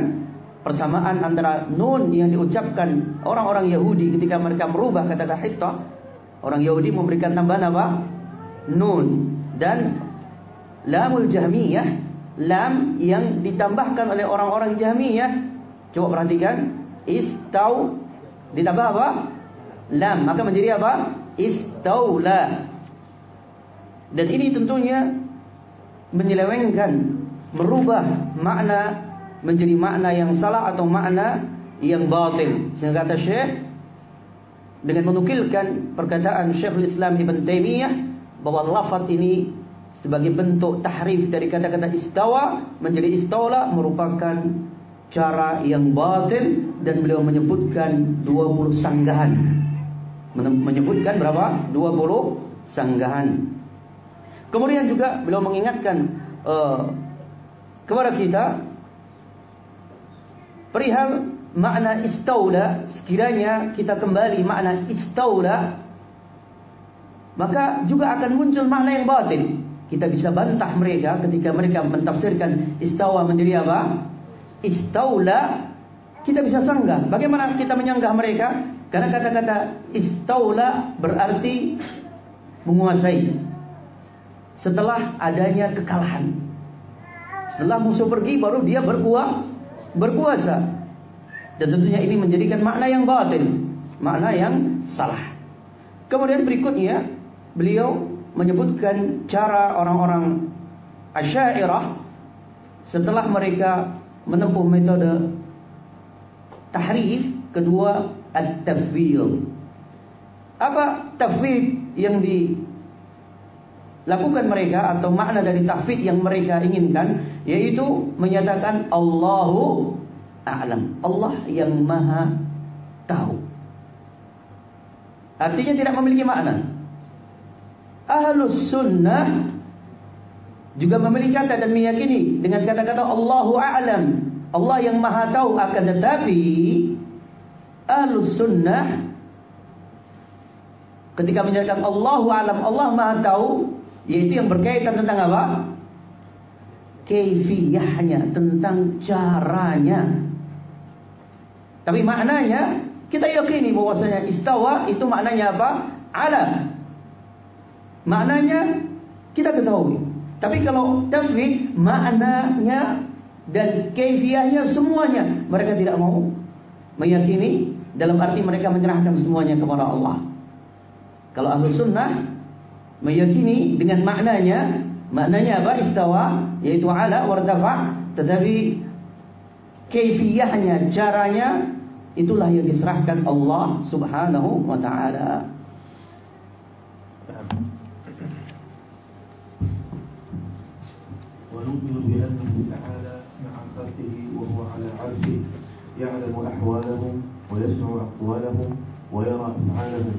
persamaan antara nun yang diucapkan orang-orang Yahudi ketika mereka merubah kata-kata hitta orang Yahudi memberikan tambahan apa? Nun. Dan lamul jahmiyah lam yang ditambahkan oleh orang-orang jahmiyah. Coba perhatikan. Istau ditambah apa? Lam. Maka menjadi apa? Istaula Dan ini tentunya menyelewengkan, merubah makna menjadi makna yang salah atau makna yang batil. Sehingga kata Syekh dengan menukilkan perkataan Syekhul Islam Ibn Taimiyah bahwa lafaz ini sebagai bentuk tahrif dari kata-kata istawa menjadi istaula merupakan cara yang batil dan beliau menyebutkan 20 sanggahan. Menyebutkan berapa? 20 sanggahan. Kemudian juga beliau mengingatkan uh, kepada kita perihal makna istaula sekiranya kita kembali makna istaula maka juga akan muncul makna yang batil kita bisa bantah mereka ketika mereka mentafsirkan istawa menjadi apa? Istaula kita bisa sanggah. Bagaimana kita menyanggah mereka? Karena kata-kata istaula berarti menguasai. Setelah adanya kekalahan. Setelah musuh pergi baru dia berkuah, berkuasa. Dan tentunya ini menjadikan makna yang batin, makna yang salah. Kemudian berikutnya beliau menyebutkan cara orang-orang Asy'ariyah setelah mereka menempuh metode tahrif, kedua at-tafwid. Apa tafwid yang dilakukan mereka atau makna dari tafwid yang mereka inginkan yaitu menyatakan Allahu a'lam. Allah yang Maha tahu. Artinya tidak memiliki makna. Ahlus sunnah juga memiliki kata dan meyakini dengan kata-kata Allahu a'lam. Allah yang maha tahu akan tetapi Ahlus sunnah ketika menyatakan Allahu a'lam, Allah maha tahu yaitu yang berkaitan tentang apa? Kaifiyahnya, tentang caranya. Tapi maknanya kita yakini bahwasanya istawa itu maknanya apa? Alam. Maknanya kita ketahui. Tapi kalau tafwid maknanya dan kaifiahnya semuanya mereka tidak mau meyakini dalam arti mereka menyerahkan semuanya kepada Allah. Kalau ahlu sunnah meyakini dengan maknanya, maknanya apa? Istawa, yaitu ala wartafa, tetapi kaifiyahnya, caranya itulah yang diserahkan Allah Subhanahu wa taala. ونؤمن بأنه تعالى مع خلقه وهو على عرشه يعلم أحوالهم ويسمع أقوالهم ويرى أفعالهم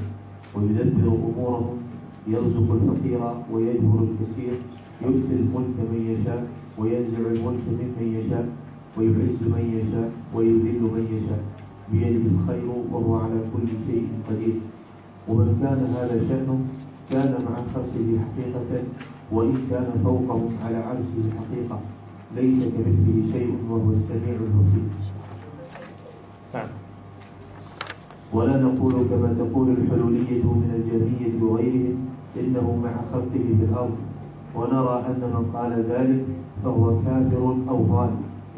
ويدبر أمورهم يرزق الفقير ويجبر الكثير يؤتي الملك من يشاء وينزع الملك ممن يشاء ويعز من يشاء ويذل من يشاء. بيده الخير وهو على كل شيء قدير. ومن كان هذا شأنه كان مع خلقه حقيقة وإن كان فوقهم على عرشه حقيقة. ليس كمثله شيء وهو السميع البصير نعم. ولا نقول كما تقول الحلولية من الجهمية وغيرهم إنه مع خلقه في الأرض. ونرى أن من قال ذلك فهو كافر أو ضال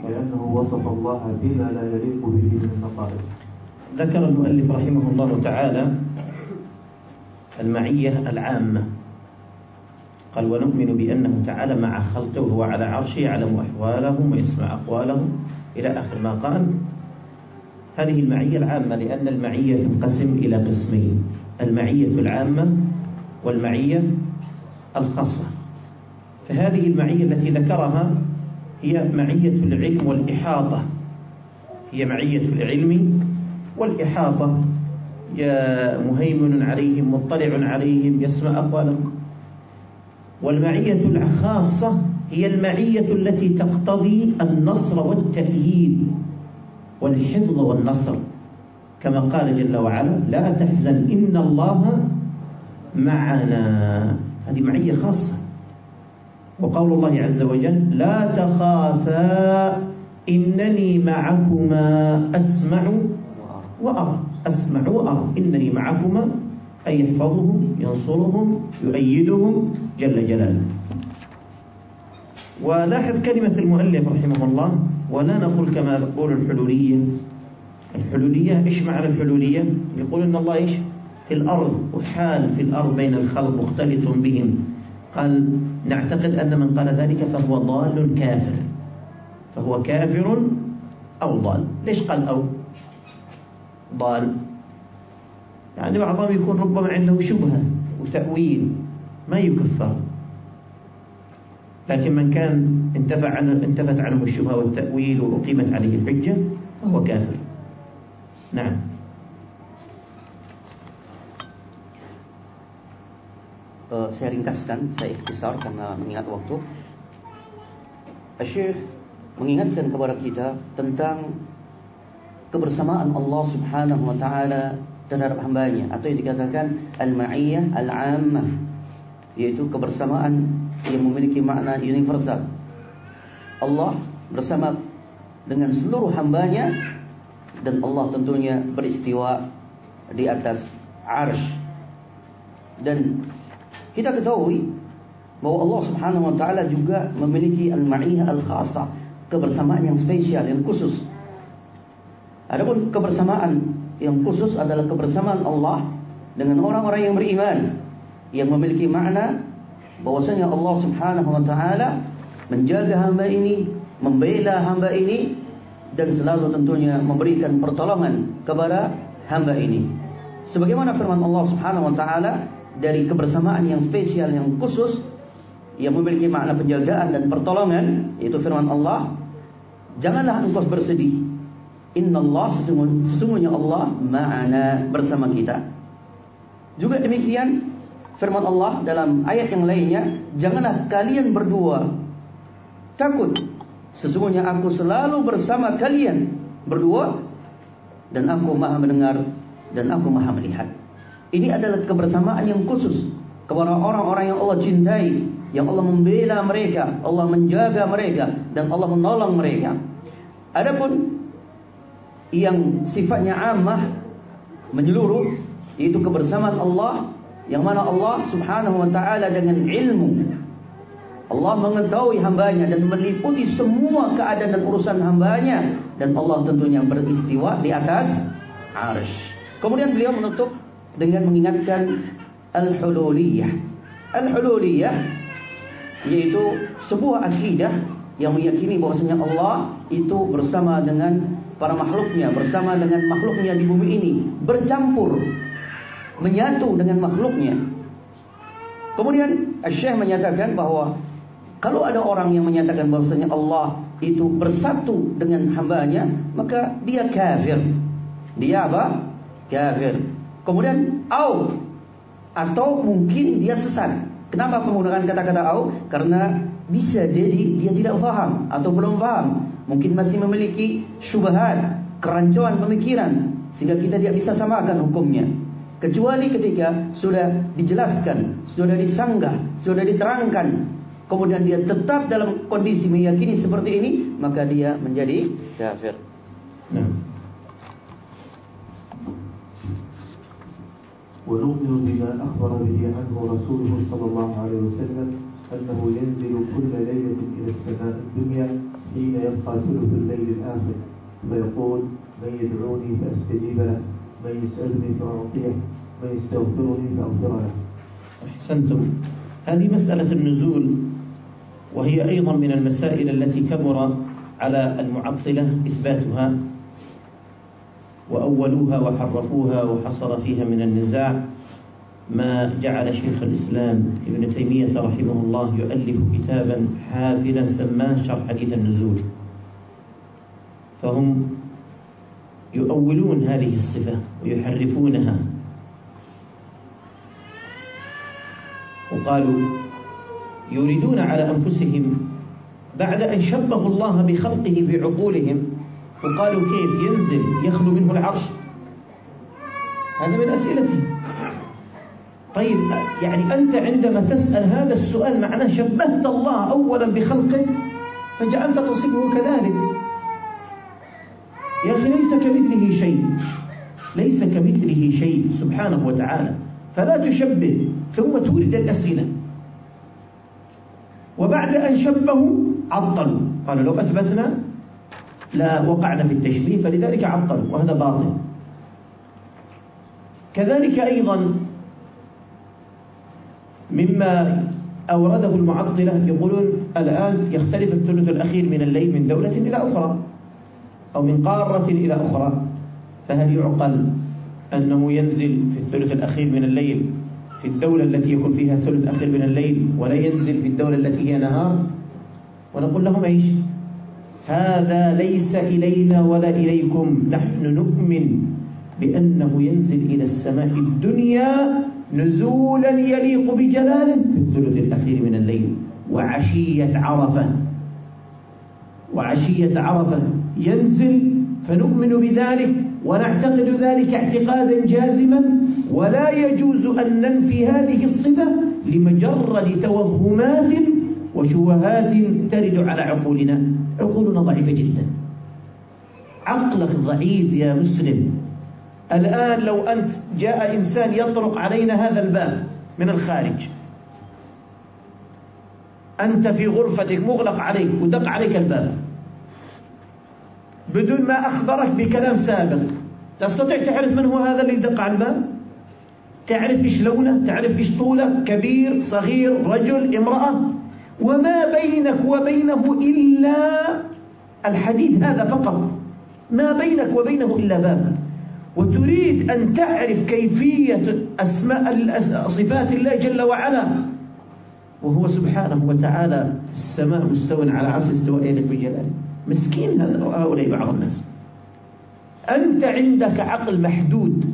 لأنه وصف الله بما لا يليق به من النقائص ذكر المؤلف رحمه الله تعالى المعية العامة. قال ونؤمن بأنه تعالى مع خلقه وهو على عرشه يعلم أحوالهم ويسمع أقوالهم إلى آخر ما قال هذه المعية العامة لأن المعية تنقسم إلى قسمين المعية العامة والمعية الخاصة. فهذه المعية التي ذكرها هي معية العلم والإحاطة. هي معية العلم والإحاطة. يا مهيمن عليهم مطلع عليهم يسمع أقوالهم والمعية الخاصة هي المعية التي تقتضي النصر والتأييد. والحفظ والنصر. كما قال جل وعلا لا تحزن إن الله معنا. هذه معية خاصة. وقول الله عز وجل لا تخافا إنني معكما أسمع وأرى. أسمع وأرى. إنني معكما أي يحفظهم ينصرهم يؤيدهم جل جلاله. ولاحظ كلمة المؤلف رحمه الله ولا نقول كما تقول الحلولية. الحلولية إيش معنى الحلولية؟ يقول إن الله إيش؟ في الأرض وحال في الأرض بين الخلق مختلط بهم. قال نعتقد أن من قال ذلك فهو ضال كافر. فهو كافر أو ضال. ليش قال أو؟ ضال. يعني بعضهم يكون ربما عنده شبهة وتأويل ما يكفر. لكن من كان انتفع عنه انتفت عنه الشبهة والتأويل وأقيمت عليه الحجة فهو كافر نعم uh, saya ringkaskan, saya ikhtisar karena mengingat waktu. Syekh mengingatkan kepada kita tentang kebersamaan Allah Subhanahu wa taala terhadap hambanya atau yang dikatakan al-ma'iyah al-'ammah yaitu kebersamaan yang memiliki makna universal. Allah bersama dengan seluruh hambanya dan Allah tentunya beristiwa di atas arsh dan kita ketahui bahwa Allah Subhanahu wa taala juga memiliki al-ma'iyah al-khassa, kebersamaan yang spesial, yang khusus. Adapun kebersamaan yang khusus adalah kebersamaan Allah dengan orang-orang yang beriman yang memiliki makna bahwasanya Allah Subhanahu wa taala menjaga hamba ini, membela hamba ini dan selalu tentunya memberikan pertolongan kepada hamba ini. Sebagaimana firman Allah Subhanahu wa taala dari kebersamaan yang spesial yang khusus yang memiliki makna penjagaan dan pertolongan yaitu firman Allah janganlah engkau bersedih innallaha sesungguhnya, sesungguhnya Allah ma'ana bersama kita juga demikian firman Allah dalam ayat yang lainnya janganlah kalian berdua takut sesungguhnya aku selalu bersama kalian berdua dan aku maha mendengar dan aku maha melihat ini adalah kebersamaan yang khusus kepada orang-orang yang Allah cintai, yang Allah membela mereka, Allah menjaga mereka dan Allah menolong mereka. Adapun yang sifatnya ammah menyeluruh yaitu kebersamaan Allah yang mana Allah Subhanahu wa taala dengan ilmu Allah mengetahui hambanya dan meliputi semua keadaan dan urusan hambanya dan Allah tentunya beristiwa di atas arsh. Kemudian beliau menutup dengan mengingatkan al-hululiyah. Al-hululiyah yaitu sebuah akidah yang meyakini bahwasanya Allah itu bersama dengan para makhluknya, bersama dengan makhluknya di bumi ini, bercampur, menyatu dengan makhluknya. Kemudian Syekh menyatakan bahwa kalau ada orang yang menyatakan bahwasanya Allah itu bersatu dengan hambanya, maka dia kafir. Dia apa? Kafir. Kemudian au atau mungkin dia sesat. Kenapa menggunakan kata-kata au? Karena bisa jadi dia tidak faham atau belum faham. Mungkin masih memiliki syubhat, kerancuan pemikiran sehingga kita tidak bisa samakan hukumnya. Kecuali ketika sudah dijelaskan, sudah disanggah, sudah diterangkan, kemudian dia tetap dalam kondisi meyakini seperti ini, maka dia menjadi kafir. Nah. ونؤمن بما أخبر به عنه رسوله صلى الله عليه وسلم أنه ينزل كل ليلة إلى السماء الدنيا حين يبقى ثلث الليل الآخر فيقول من يدعوني فأستجيب له من يسألني فأعطيه من يستغفرني فأغفر له أحسنتم. هذه مسألة النزول وهي أيضا من المسائل التي كبر على المعطلة إثباتها وأولوها وحرفوها وحصل فيها من النزاع. ما جعل شيخ الإسلام ابن تيمية رحمه الله يؤلف كتابا حافلا سماه شرح حديث النزول. فهم يؤولون هذه الصفة ويحرفونها. وقالوا يريدون على أنفسهم بعد أن شبهوا الله بخلقه بعقولهم وقالوا كيف ينزل يخلو منه العرش؟ هذا من أسئلته طيب يعني أنت عندما تسأل هذا السؤال معناه شبهت الله أولا بخلقه فجعلت تصفه كذلك. يا أخي ليس كمثله شيء ليس كمثله شيء سبحانه وتعالى فلا تشبه. ثم تورد الأسئلة وبعد أن شبهوا عطلوا قالوا لو أثبتنا لا وقعنا في التشبيه فلذلك عطلوا وهذا باطل. كذلك أيضا مما أورده المعطلة يقولون الآن يختلف الثلث الأخير من الليل من دولة إلى أخرى أو من قارة إلى أخرى. فهل يعقل أنه ينزل في الثلث الأخير من الليل في الدولة التي يكون فيها ثلث أخير من الليل ولا ينزل في الدولة التي هي نهار؟ ونقول لهم إيش؟ هذا ليس إلينا ولا إليكم. نحن نؤمن بأنه ينزل إلى السماء الدنيا نزولا يليق بجلاله في الثلث الأخير من الليل. وعشية عرفة. وعشية عرفة. ينزل فنؤمن بذلك. ونعتقد ذلك اعتقادا جازما ولا يجوز أن ننفي هذه الصفة لمجرد توهمات وشبهات ترد على عقولنا. عقولنا ضعيفة جدا. عقلك ضعيف يا مسلم. الآن لو أنت جاء إنسان يطرق علينا هذا الباب من الخارج. أنت في غرفتك مغلق عليك ودق عليك الباب. بدون ما أخبرك بكلام سابق. تستطيع تعرف من هو هذا اللي دق على الباب؟ تعرف إيش لونه؟ تعرف إيش طوله؟ كبير صغير رجل امرأة؟ وما بينك وبينه إلا الحديث هذا فقط. ما بينك وبينه إلا باب. وتريد أن تعرف كيفية أسماء صفات الله جل وعلا. وهو سبحانه وتعالى السماء مستوى على عرش استواء يدك بجلاله مسكين هؤلاء بعض الناس أنت عندك عقل محدود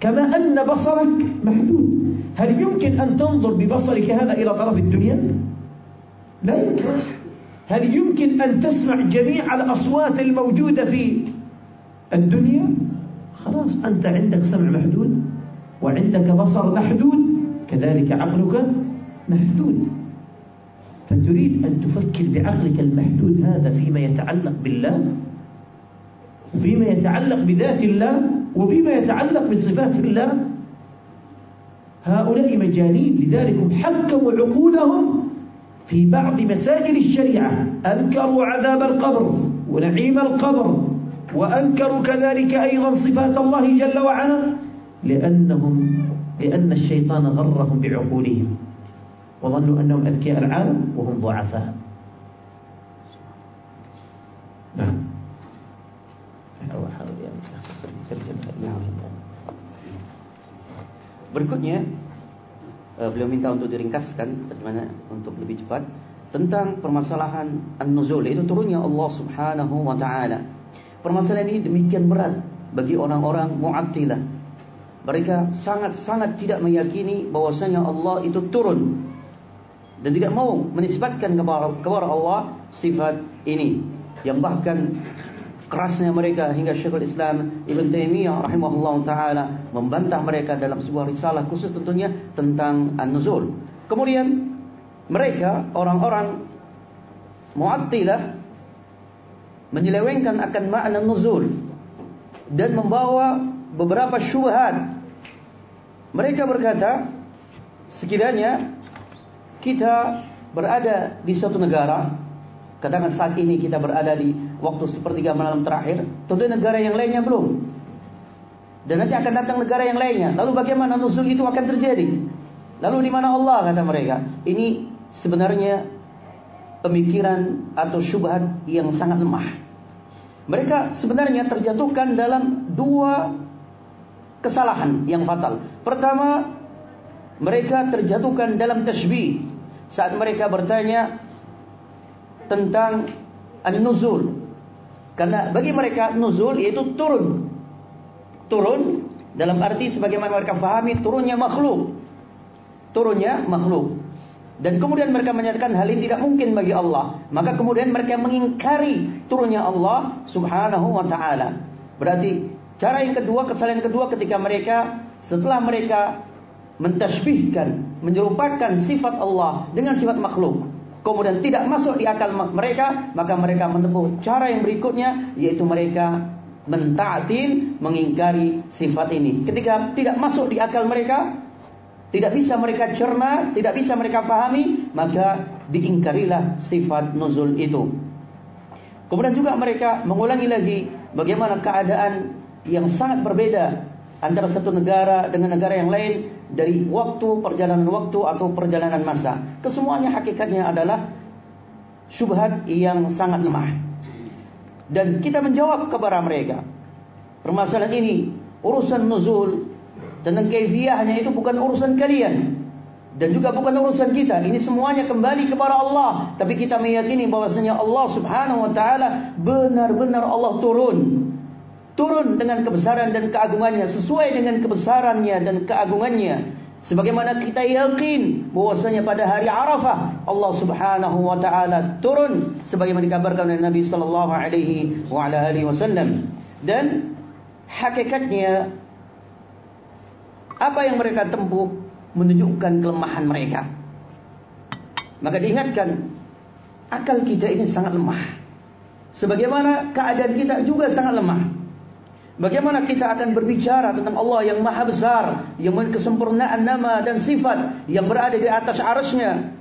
كما أن بصرك محدود هل يمكن أن تنظر ببصرك هذا إلى طرف الدنيا؟ لا يمكن هل يمكن أن تسمع جميع الأصوات الموجودة في الدنيا؟ خلاص أنت عندك سمع محدود وعندك بصر محدود كذلك عقلك محدود فتريد أن تفكر بعقلك المحدود هذا فيما يتعلق بالله وفيما يتعلق بذات الله وفيما يتعلق بصفات الله. هؤلاء مجانين لذلك حكموا عقولهم في بعض مسائل الشريعة. أنكروا عذاب القبر ونعيم القبر وأنكروا كذلك أيضا صفات الله جل وعلا لأنهم لأن الشيطان غرهم بعقولهم. وظنوا أنهم أذكياء العالم وهم ضعفاء نعم Berikutnya eh, beliau minta untuk diringkaskan bagaimana untuk lebih cepat tentang permasalahan an-nuzul itu turunnya Allah Subhanahu wa taala. Permasalahan ini demikian berat bagi orang-orang Mu'attilah. Mereka sangat-sangat tidak meyakini bahwasanya Allah itu turun dan tidak mau menisbatkan kepada Allah sifat ini yang bahkan kerasnya mereka hingga Syekhul Islam Ibn Taimiyah rahimahullah taala membantah mereka dalam sebuah risalah khusus tentunya tentang an-nuzul. Kemudian mereka orang-orang Mu'attilah menyelewengkan akan makna nuzul dan membawa beberapa syubhat. Mereka berkata, sekiranya kita berada di suatu negara, katakan saat ini kita berada di waktu sepertiga malam terakhir, tentu negara yang lainnya belum. Dan nanti akan datang negara yang lainnya. Lalu bagaimana nuzul itu akan terjadi? Lalu di mana Allah kata mereka? Ini sebenarnya pemikiran atau syubhat yang sangat lemah. Mereka sebenarnya terjatuhkan dalam dua kesalahan yang fatal. Pertama, mereka terjatuhkan dalam tasbih saat mereka bertanya tentang an-nuzul. Karena bagi mereka nuzul yaitu turun. Turun dalam arti sebagaimana mereka fahami turunnya makhluk. Turunnya makhluk. Dan kemudian mereka menyatakan hal ini tidak mungkin bagi Allah. Maka kemudian mereka mengingkari turunnya Allah subhanahu wa ta'ala. Berarti cara yang kedua, kesalahan kedua ketika mereka setelah mereka mentasbihkan, menyerupakan sifat Allah dengan sifat makhluk. Kemudian tidak masuk di akal mereka, maka mereka menempuh cara yang berikutnya, yaitu mereka mentaatin, mengingkari sifat ini. Ketika tidak masuk di akal mereka, tidak bisa mereka cerna, tidak bisa mereka pahami, maka diingkarilah sifat nuzul itu. Kemudian juga mereka mengulangi lagi bagaimana keadaan yang sangat berbeda antara satu negara dengan negara yang lain dari waktu perjalanan waktu atau perjalanan masa. Kesemuanya hakikatnya adalah syubhat yang sangat lemah. Dan kita menjawab kepada mereka. Permasalahan ini urusan nuzul tentang kaifiahnya itu bukan urusan kalian dan juga bukan urusan kita. Ini semuanya kembali kepada Allah. Tapi kita meyakini bahwasanya Allah Subhanahu wa taala benar-benar Allah turun. Turun dengan kebesaran dan keagungannya sesuai dengan kebesarannya dan keagungannya. Sebagaimana kita yakin bahwasanya pada hari Arafah Allah Subhanahu wa taala turun sebagaimana dikabarkan oleh Nabi sallallahu alaihi wa ala alihi wasallam. Dan hakikatnya apa yang mereka tempuh menunjukkan kelemahan mereka. Maka diingatkan akal kita ini sangat lemah. Sebagaimana keadaan kita juga sangat lemah. Bagaimana kita akan berbicara tentang Allah yang maha besar, yang memiliki kesempurnaan nama dan sifat, yang berada di atas arasnya.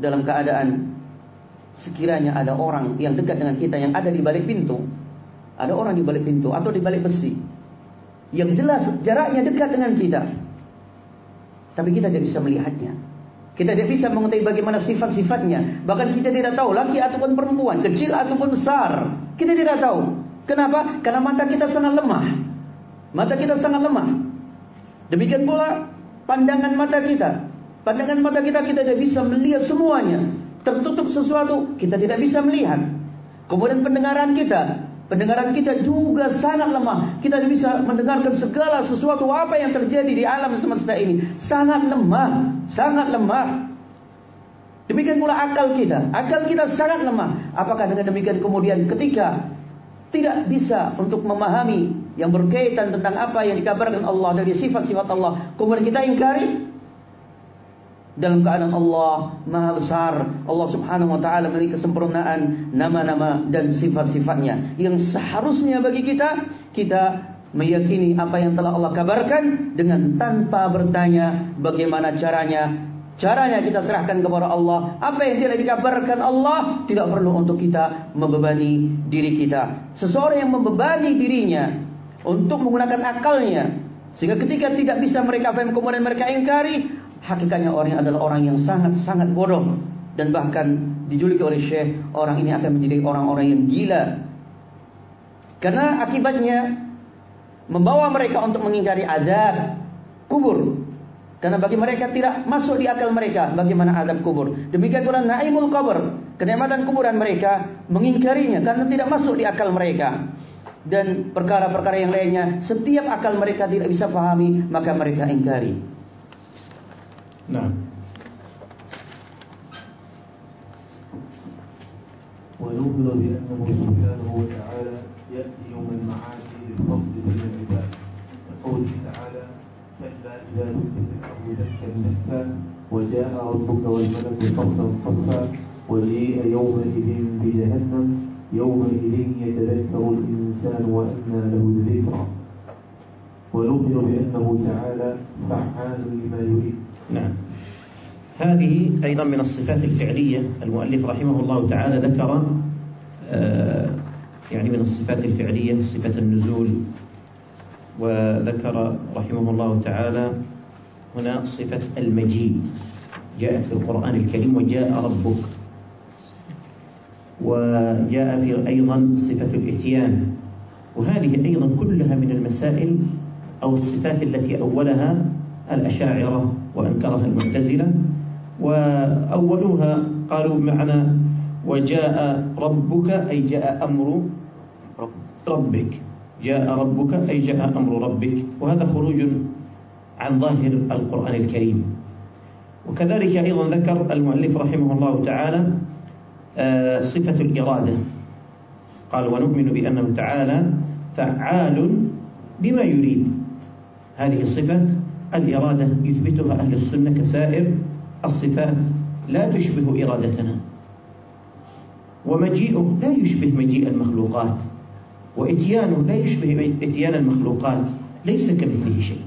Dalam keadaan sekiranya ada orang yang dekat dengan kita yang ada di balik pintu, ada orang di balik pintu atau di balik besi, yang jelas jaraknya dekat dengan kita, tapi kita tidak bisa melihatnya. Kita tidak bisa mengetahui bagaimana sifat-sifatnya. Bahkan kita tidak tahu laki ataupun perempuan, kecil ataupun besar. Kita tidak tahu. Kenapa? Karena mata kita sangat lemah. Mata kita sangat lemah. Demikian pula pandangan mata kita. Pandangan mata kita kita tidak bisa melihat semuanya. Tertutup sesuatu kita tidak bisa melihat. Kemudian pendengaran kita, pendengaran kita juga sangat lemah. Kita tidak bisa mendengarkan segala sesuatu apa yang terjadi di alam semesta ini. Sangat lemah, sangat lemah. Demikian pula akal kita. Akal kita sangat lemah. Apakah dengan demikian kemudian ketika tidak bisa untuk memahami yang berkaitan tentang apa yang dikabarkan Allah dari sifat-sifat Allah. Kemudian kita ingkari dalam keadaan Allah Maha Besar, Allah Subhanahu wa taala memiliki kesempurnaan nama-nama dan sifat-sifatnya yang seharusnya bagi kita kita meyakini apa yang telah Allah kabarkan dengan tanpa bertanya bagaimana caranya Caranya kita serahkan kepada Allah. Apa yang tidak dikabarkan Allah tidak perlu untuk kita membebani diri kita. Seseorang yang membebani dirinya untuk menggunakan akalnya sehingga ketika tidak bisa mereka faham kemudian mereka ingkari, hakikatnya orang adalah orang yang sangat-sangat bodoh dan bahkan dijuluki oleh Syekh orang ini akan menjadi orang-orang yang gila. Karena akibatnya membawa mereka untuk mengingkari azab kubur Karena bagi mereka tidak masuk di akal mereka bagaimana adab kubur. Demikian pula naimul kubur, kenikmatan kuburan mereka mengingkarinya karena tidak masuk di akal mereka. Dan perkara-perkara yang lainnya setiap akal mereka tidak bisa fahami maka mereka ingkari. Nah. ونخبر بأنه سبحانه وتعالى يأتي يوم المعاد للفصل بين العباد كقوله تعالى كلا إذا دكا دكا وجاء ربك والملك صفا صفا وجيء يومئذ بجهنم يومئذ يتذكر الإنسان وأنى له الذكرى. ونؤمن بأنه تعالى فعال لما يريد. نعم. هذه أيضا من الصفات الفعلية المؤلف رحمه الله تعالى ذكر آه، يعني من الصفات الفعلية صفة النزول وذكر رحمه الله تعالى هنا صفة المجيء جاءت في القرآن الكريم وجاء ربك. وجاء في أيضا صفة الإتيان. وهذه أيضا كلها من المسائل أو الصفات التي أولها الأشاعرة وأنكرها المعتزلة. وأولوها قالوا بمعنى وجاء ربك أي جاء أمر ربك. جاء ربك أي جاء أمر ربك. وهذا خروج عن ظاهر القرآن الكريم. وكذلك أيضا ذكر المؤلف رحمه الله تعالى آه، صفة الإرادة. قال ونؤمن بأنه تعالى فعال بما يريد. هذه صفة الإرادة يثبتها أهل السنة كسائر الصفات لا تشبه إرادتنا. ومجيئه لا يشبه مجيء المخلوقات وإتيانه لا يشبه إتيان المخلوقات ليس كمثله شيء.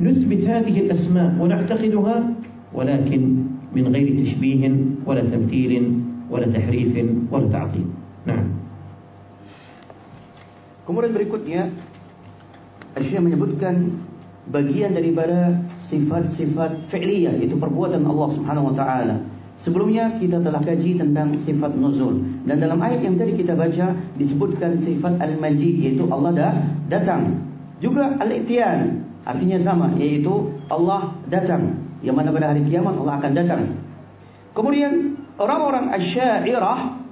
نثبت هذه الأسماء ونعتقدها ولكن من غير تشبيه ولا تمثيل ولا تحريف ولا تعطيل نعم Kemudian berikutnya Syekh menyebutkan bagian daripada sifat-sifat fi'liyah itu perbuatan Allah Subhanahu wa taala. Sebelumnya kita telah kaji tentang sifat nuzul dan dalam ayat yang tadi kita baca disebutkan sifat al-maji yaitu Allah dah datang. Juga al-itian artinya sama yaitu Allah datang. Yang mana pada hari kiamat Allah akan datang. Kemudian orang-orang Asy'ariyah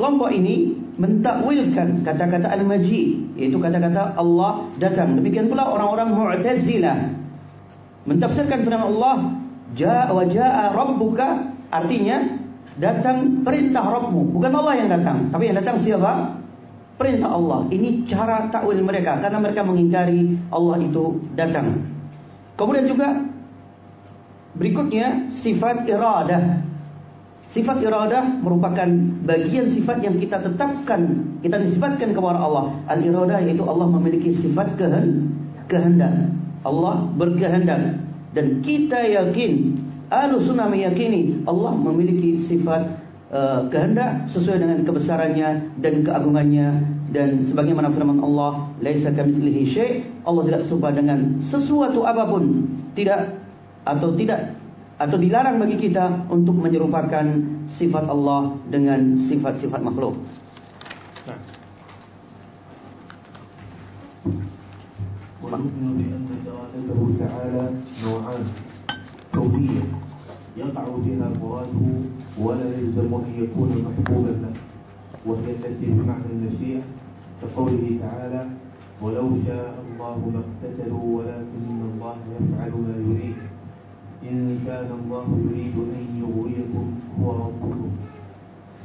kelompok ini mentakwilkan kata-kata al-maji yaitu kata-kata Allah datang. Demikian pula orang-orang Mu'tazilah mentafsirkan firman Allah jaa wa jaa rabbuka artinya datang perintah Rabbmu, bukan Allah yang datang, tapi yang datang siapa? Perintah Allah. Ini cara takwil mereka karena mereka mengingkari Allah itu datang. Kemudian juga berikutnya sifat iradah. Sifat iradah merupakan bagian sifat yang kita tetapkan, kita disifatkan kepada Allah. Al-iradah yaitu Allah memiliki sifat kehendak. Allah berkehendak dan kita yakin Ahlu sunnah meyakini Allah memiliki sifat uh, kehendak sesuai dengan kebesarannya dan keagungannya dan sebagaimana firman Allah laisa kamitslihi syai Allah tidak serupa dengan sesuatu apapun tidak atau tidak atau dilarang bagi kita untuk menyerupakan sifat Allah dengan sifat-sifat makhluk. Nah. ونؤمن بأن إرادته تعالى نوعان توحية يقع بها مراده ولا يلزم أن يكون محبوبا له. وهي التي بمعنى المشيئة كقوله تعالى ولو شاء الله ما اقتتلوا ولكن الله يفعل ما يريد. إن كان الله يريد أن يغويكم هو ربكم.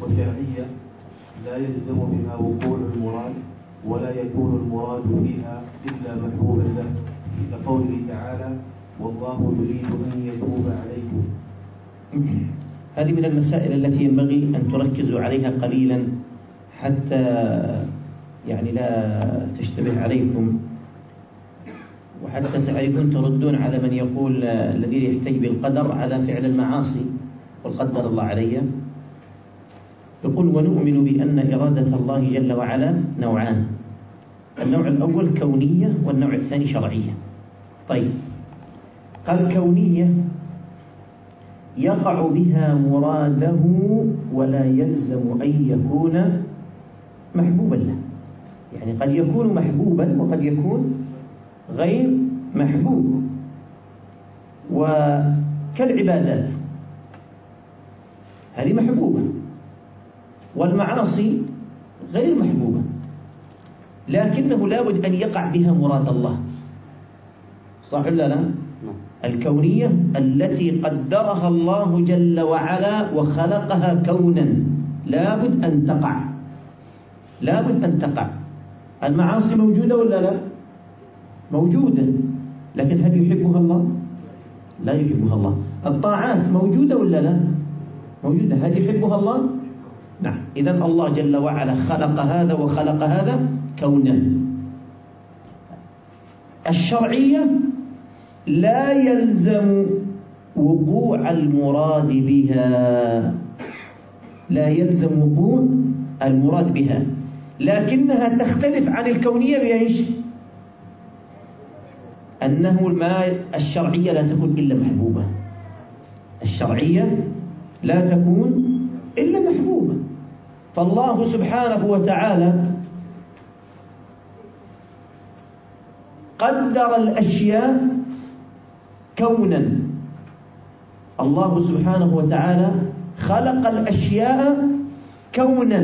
وشرعية لا يلزم بها وقوع المراد ولا يكون المراد فيها إلا محبوبا له. كقوله تعالى والله يريد أن يتوب عليكم. هذه من المسائل التي ينبغي أن تركزوا عليها قليلا حتى يعني لا تشتبه عليكم. وحتى تعرفون تردون على من يقول الذي يحتج بالقدر على فعل المعاصي والقدر الله علي. يقول ونؤمن بأن إرادة الله جل وعلا نوعان النوع الأول كونية والنوع الثاني شرعية. طيب قال كونية يقع بها مراده ولا يلزم أن يكون محبوبا له. يعني قد يكون محبوبا وقد يكون غير محبوب. وكالعبادات هذه محبوبة. والمعاصي غير محبوبة. لكنه لابد أن يقع بها مراد الله. صح ولا لا؟ الكونية التي قدرها الله جل وعلا وخلقها كونا. لابد أن تقع. لابد أن تقع. المعاصي موجودة ولا لا؟ موجودة. لكن هل يحبها الله؟ لا يحبها الله. الطاعات موجودة ولا لا؟ موجودة. هل يحبها الله؟ نعم. إذا الله جل وعلا خلق هذا وخلق هذا كونا. الشرعية لا يلزم وقوع المراد بها. لا يلزم وقوع المراد بها. لكنها تختلف عن الكونية بإيش؟ أنه ما الشرعية لا تكون إلا محبوبة. الشرعية لا تكون إلا محبوبة. فالله سبحانه وتعالى قدر الأشياء كونا. الله سبحانه وتعالى خلق الأشياء كونا.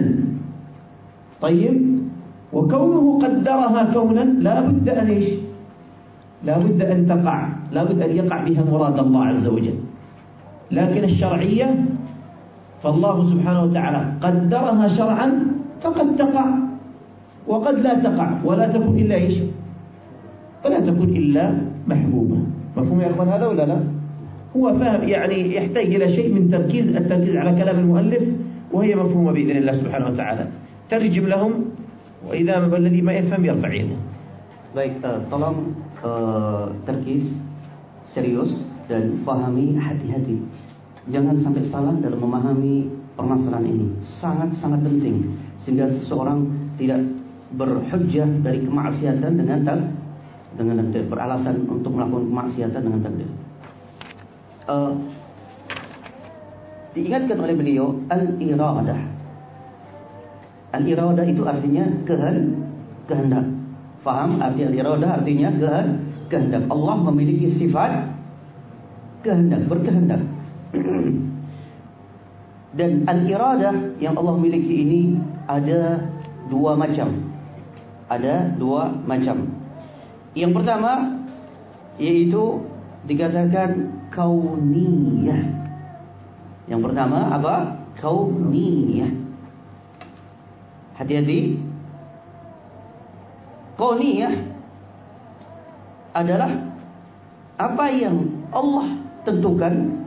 طيب وكونه قدرها كونا لا بد أن إيش؟ لا بد أن تقع لا بد أن يقع بها مراد الله عز وجل. لكن الشرعية فالله سبحانه وتعالى قدرها شرعا فقد تقع وقد لا تقع ولا تكون إلا إيش؟ ولا تكون إلا محبوبة. مفهوم يا أخوان هذا ولا لا هو فهم يعني يحتاج إلى شيء من تركيز التركيز على كلام المؤلف وهي مفهومة بإذن الله سبحانه وتعالى ترجم لهم وإذا الذي ما يفهم يرفع يده Baik, uh, tolong uh, terkis, serius dan pahami hati-hati. Jangan sampai salah dalam memahami permasalahan ini. Sangat-sangat penting sehingga seseorang tidak berhujjah dari kemaksiatan dengan dengan takdir, beralasan untuk melakukan kemaksiatan dengan takdir. Uh, diingatkan oleh beliau al-iradah. Al-iradah itu artinya kehendak. Faham arti al-iradah artinya kehendak. Allah memiliki sifat kehendak, berkehendak. Dan al-iradah yang Allah miliki ini ada dua macam. Ada dua macam. Yang pertama yaitu dikatakan kauniyah. Yang pertama apa? Kauniyah. Hati-hati. Kauniyah adalah apa yang Allah tentukan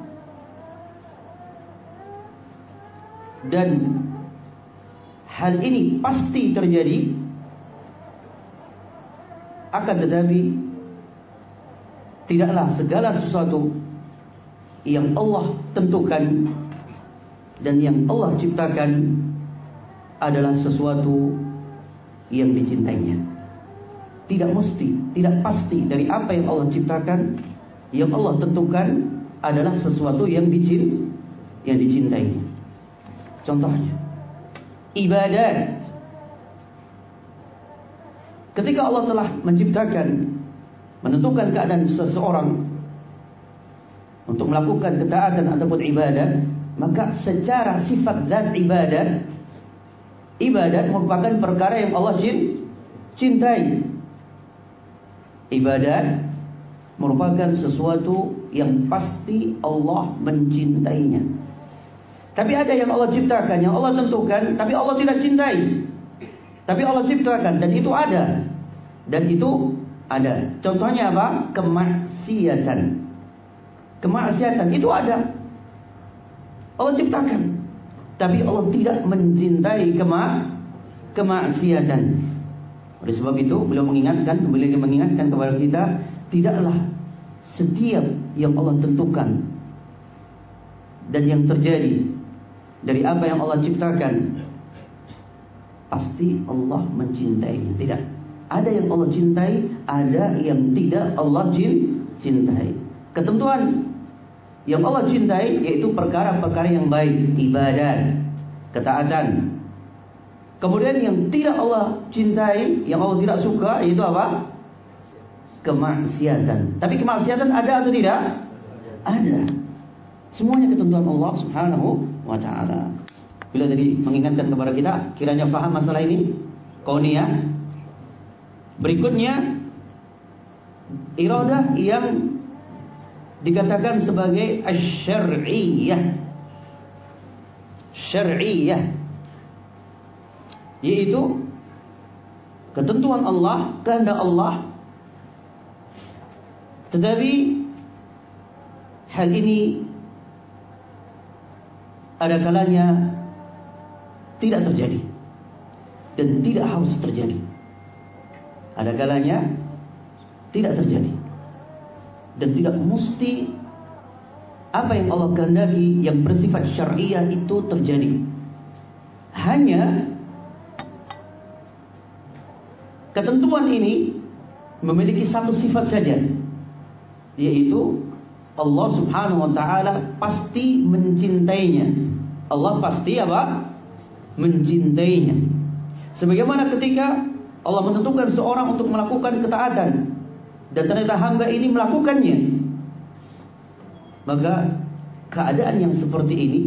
dan hal ini pasti terjadi akan tetapi tidaklah segala sesuatu yang Allah tentukan dan yang Allah ciptakan adalah sesuatu yang dicintainya. Tidak mesti, tidak pasti dari apa yang Allah ciptakan, yang Allah tentukan adalah sesuatu yang dicint, yang dicintainya. Contohnya, ibadat. Ketika Allah telah menciptakan, menentukan keadaan seseorang untuk melakukan ketaatan ataupun ibadat, maka secara sifat zat ibadat, ibadat merupakan perkara yang Allah cintai. Ibadat merupakan sesuatu yang pasti Allah mencintainya. Tapi ada yang Allah ciptakan, yang Allah tentukan, tapi Allah tidak cintai. Tapi Allah ciptakan dan itu ada. Dan itu ada. Contohnya apa? Kemaksiatan. Kemaksiatan itu ada. Allah ciptakan. Tapi Allah tidak mencintai kema kemaksiatan. Oleh sebab itu, beliau mengingatkan, beliau mengingatkan kepada kita, tidaklah setiap yang Allah tentukan dan yang terjadi dari apa yang Allah ciptakan pasti Allah mencintainya tidak ada yang Allah cintai ada yang tidak Allah cintai. Ketentuan. Yang Allah cintai yaitu perkara-perkara yang baik ibadat ketaatan. Kemudian yang tidak Allah cintai yang Allah tidak suka yaitu apa? Kemaksiatan. Tapi kemaksiatan ada atau tidak? Ada. Semuanya ketentuan Allah Subhanahu wa taala. Bila tadi mengingatkan kepada kita, kiranya faham masalah ini. Kauniyah. Berikutnya iradah yang dikatakan sebagai asy-syar'iyyah. Syar'iyyah. Yaitu ketentuan Allah, kehendak Allah. Tetapi hal ini ada kalanya tidak terjadi dan tidak harus terjadi. Ada kalanya tidak terjadi dan tidak mesti apa yang Allah kehendaki yang bersifat syariah itu terjadi. Hanya ketentuan ini memiliki satu sifat saja yaitu Allah Subhanahu wa taala pasti mencintainya Allah pasti apa? Mencintainya. Sebagaimana ketika Allah menentukan seorang untuk melakukan ketaatan dan ternyata hamba ini melakukannya. Maka keadaan yang seperti ini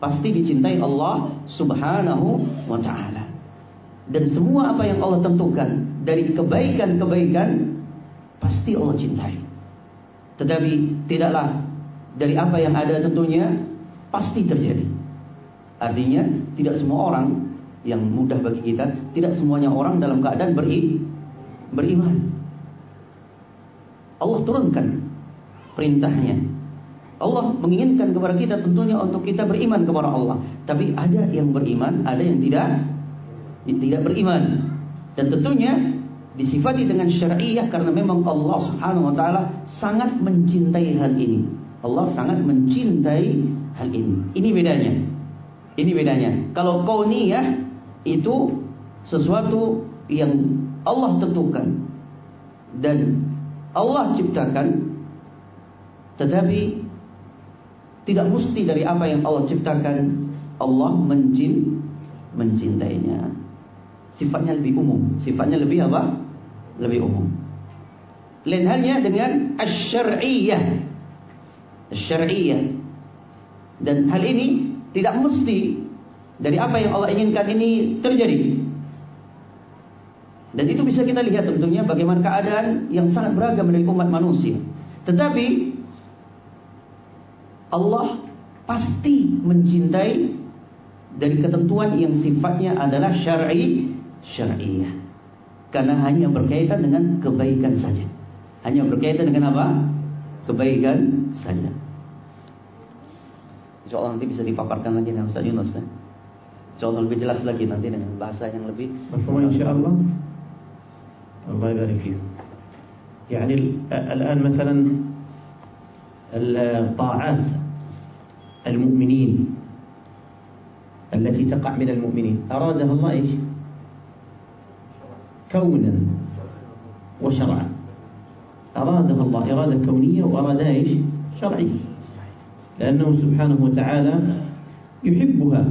pasti dicintai Allah Subhanahu wa taala. Dan semua apa yang Allah tentukan dari kebaikan-kebaikan pasti Allah cintai. Tetapi tidaklah dari apa yang ada tentunya pasti terjadi. Artinya tidak semua orang yang mudah bagi kita, tidak semuanya orang dalam keadaan beri, beriman. Allah turunkan perintahnya. Allah menginginkan kepada kita tentunya untuk kita beriman kepada Allah. Tapi ada yang beriman, ada yang tidak tidak beriman. Dan tentunya disifati dengan syariah karena memang Allah Subhanahu wa taala sangat mencintai hal ini. Allah sangat mencintai hal ini. Ini bedanya. Ini bedanya. Kalau kauniyah itu sesuatu yang Allah tentukan dan Allah ciptakan. Tetapi tidak mesti dari apa yang Allah ciptakan Allah mencin mencintainya. Sifatnya lebih umum. Sifatnya lebih apa? Lebih umum. Lain halnya dengan asy-syar'iyyah. Dan hal ini tidak mesti dari apa yang Allah inginkan ini terjadi dan itu bisa kita lihat tentunya bagaimana keadaan yang sangat beragam dari umat manusia. Tetapi Allah pasti mencintai dari ketentuan yang sifatnya adalah syar'i syar'iyah. Karena hanya berkaitan dengan kebaikan saja. Hanya berkaitan dengan apa? Kebaikan saja. Insya Allah nanti bisa dipaparkan lagi dengan Ustaz Yunus kan? Insya Allah lebih jelas lagi nanti dengan bahasa yang lebih Insya Allah الله يبارك فيكم يعني الآن مثلا الطاعات المؤمنين التي تقع من المؤمنين أرادها الله إيش كونا وشرعا أرادها الله إرادة كونية وأرادها إيش شرعية لأنه سبحانه وتعالى يحبها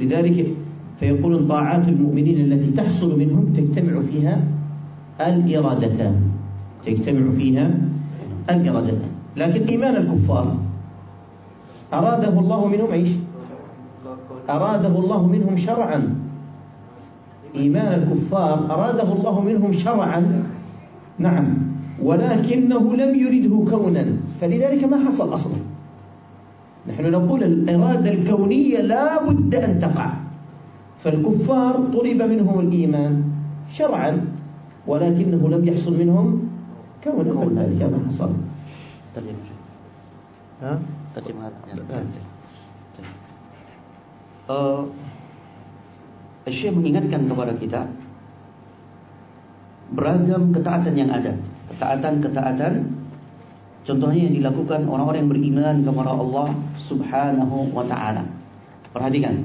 لذلك فيقول طاعات المؤمنين التي تحصل منهم تجتمع فيها الإرادتان. تجتمع فيها الإرادتان. لكن إيمان الكفار أراده الله منهم إيش؟ أراده الله منهم شرعا. إيمان الكفار أراده الله منهم شرعا. نعم. ولكنه لم يرده كونا. فلذلك ما حصل أصلا؟ نحن نقول الإرادة الكونية لا بد أن تقع. فالكفار طلب منهم الإيمان شرعا ولكنه لم يحصل منهم كون. ذلك ما حصل. ترجمة ها؟ ترجمة Uh, Syekh mengingatkan kepada kita beragam ketaatan yang ada. Ketaatan-ketaatan contohnya yang dilakukan orang-orang yang beriman kepada Allah Subhanahu wa taala. Perhatikan.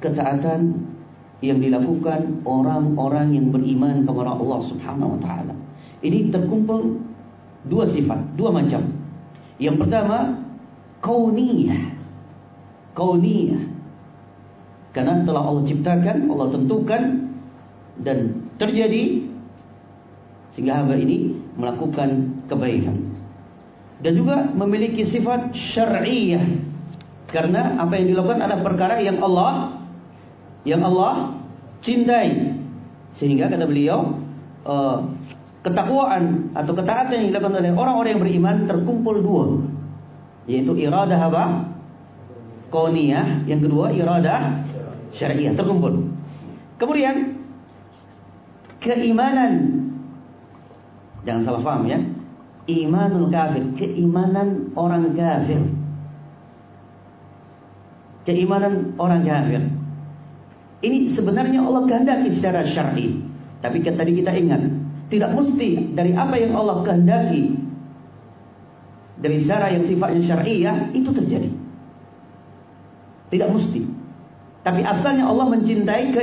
Ketaatan yang dilakukan orang-orang yang beriman kepada Allah Subhanahu wa taala. Ini terkumpul dua sifat, dua macam. Yang pertama, kauniyah. Kauniyah. Karena telah Allah ciptakan, Allah tentukan dan terjadi sehingga hamba ini melakukan kebaikan. Dan juga memiliki sifat syar'iyah. Karena apa yang dilakukan adalah perkara yang Allah yang Allah cintai. Sehingga kata beliau, uh, ketakwaan atau ketaatan yang dilakukan oleh orang-orang yang beriman terkumpul dua. Yaitu iradah apa? Kauniyah, yang kedua iradah syariah terkumpul. Kemudian keimanan jangan salah paham ya. Imanul kafir, keimanan orang kafir. Keimanan orang kafir. Ini sebenarnya Allah kehendaki secara syar'i. Tapi tadi kita ingat, tidak mesti dari apa yang Allah kehendaki dari cara yang sifatnya syar'iyah itu terjadi. Tidak mesti. Tapi asalnya Allah mencintai ke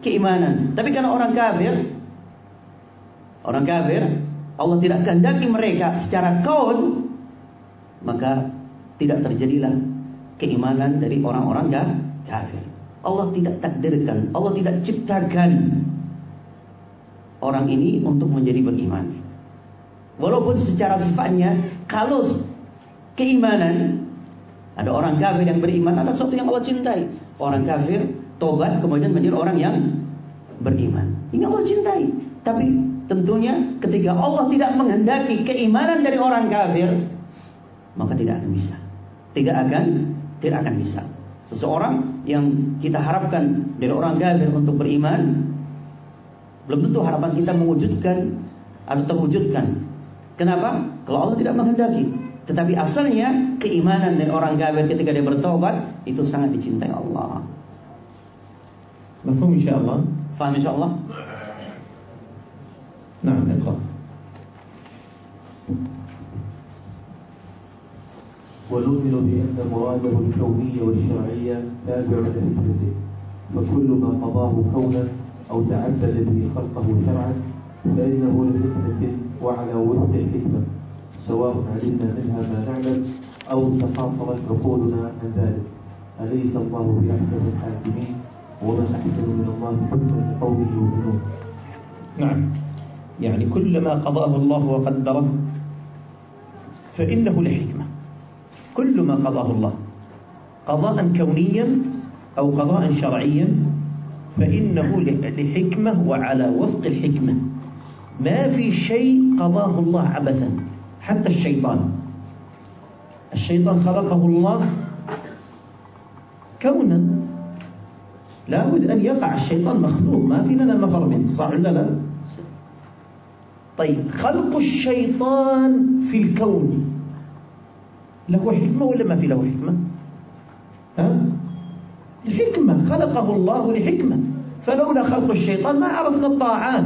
keimanan. Tapi karena orang kafir, orang kafir, Allah tidak kehendaki mereka secara kaun, maka tidak terjadilah keimanan dari orang-orang kafir. Allah tidak takdirkan, Allah tidak ciptakan orang ini untuk menjadi beriman. Walaupun secara sifatnya kalau keimanan ada orang kafir yang beriman ada sesuatu yang Allah cintai. Orang kafir tobat kemudian menjadi orang yang beriman. Ini Allah cintai. Tapi tentunya ketika Allah tidak menghendaki keimanan dari orang kafir, maka tidak akan bisa. Tidak akan tidak akan bisa. Seseorang yang kita harapkan dari orang kafir untuk beriman belum tentu harapan kita mewujudkan atau terwujudkan. Kenapa? Kalau Allah tidak menghendaki. Tetapi asalnya keimanan dari orang kafir ketika dia bertobat itu sangat dicintai Allah. Mafhum insyaallah? Faham insyaallah? Nah, ikhwan. ونؤمن بأن مراده الكونية والشرعية تابع لفكرته فكل ما قضاه كونا أو تعبد به خلقه شرعا فإنه لحكمة وعلى وفق الحكمة سواء علمنا منها ما نعلم أو تقاصرت عقولنا عن ذلك. أليس الله بأحكم الحاكمين؟ ومن أحسن من الله حكما لقومه يؤمنون؟ نعم. يعني كل ما قضاه الله وقدره فإنه لحكمة. كل ما قضاه الله قضاء كونيا أو قضاء شرعيا فإنه لحكمة وعلى وفق الحكمة. ما في شيء قضاه الله عبثا حتى الشيطان. الشيطان خلقه الله كونا. لابد أن يقع الشيطان مخلوق ما في لنا مفر منه صح ولا لا؟ طيب خلق الشيطان في الكون. له حكمة ولا ما في له حكمة؟ ها؟ لحكمة خلقه الله لحكمة. فلولا خلق الشيطان ما عرفنا الطاعات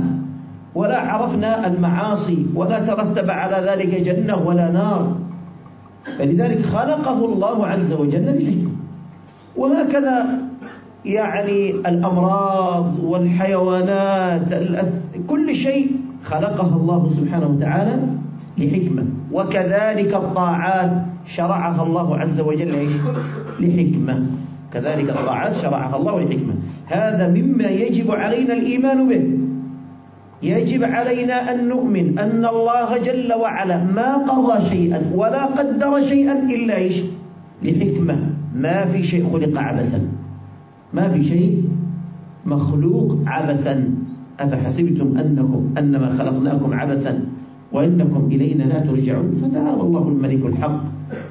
ولا عرفنا المعاصي ولا ترتب على ذلك جنة ولا نار. فلذلك خلقه الله عز وجل لحكمة. وهكذا يعني الأمراض والحيوانات كل شيء خلقها الله سبحانه وتعالى لحكمة. وكذلك الطاعات شرعها الله عز وجل لحكمة. كذلك الطاعات شرعها الله لحكمة. هذا مما يجب علينا الإيمان به. يجب علينا أن نؤمن أن الله جل وعلا ما قضى شيئا ولا قدر شيئا إلا إيش؟ لحكمة. ما في شيء خلق عبثا. ما في شيء مخلوق عبثا. أفحسبتم أنكم أنما خلقناكم عبثا وإنكم إلينا لا ترجعون؟ فتعالى الله الملك الحق.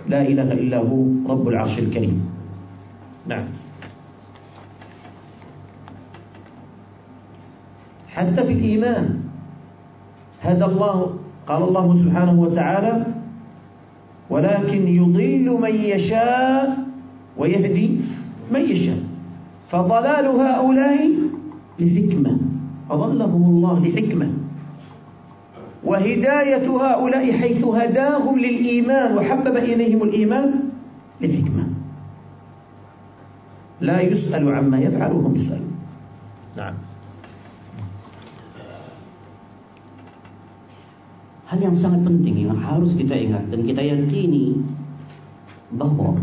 لا إله إلا هو رب العرش الكريم. نعم. حتى في الإيمان. هذا الله قال الله سبحانه وتعالى ولكن يضل من يشاء ويهدي من يشاء. فضلال هؤلاء لحكمة أضلهم الله لحكمة. وهداية هؤلاء حيث هداهم للإيمان وحبب إليهم الإيمان للحكمة. لا يسأل عما يفعل وهم يسألون. نعم. Hal yang sangat penting yang harus kita ingat dan kita yakini bahwa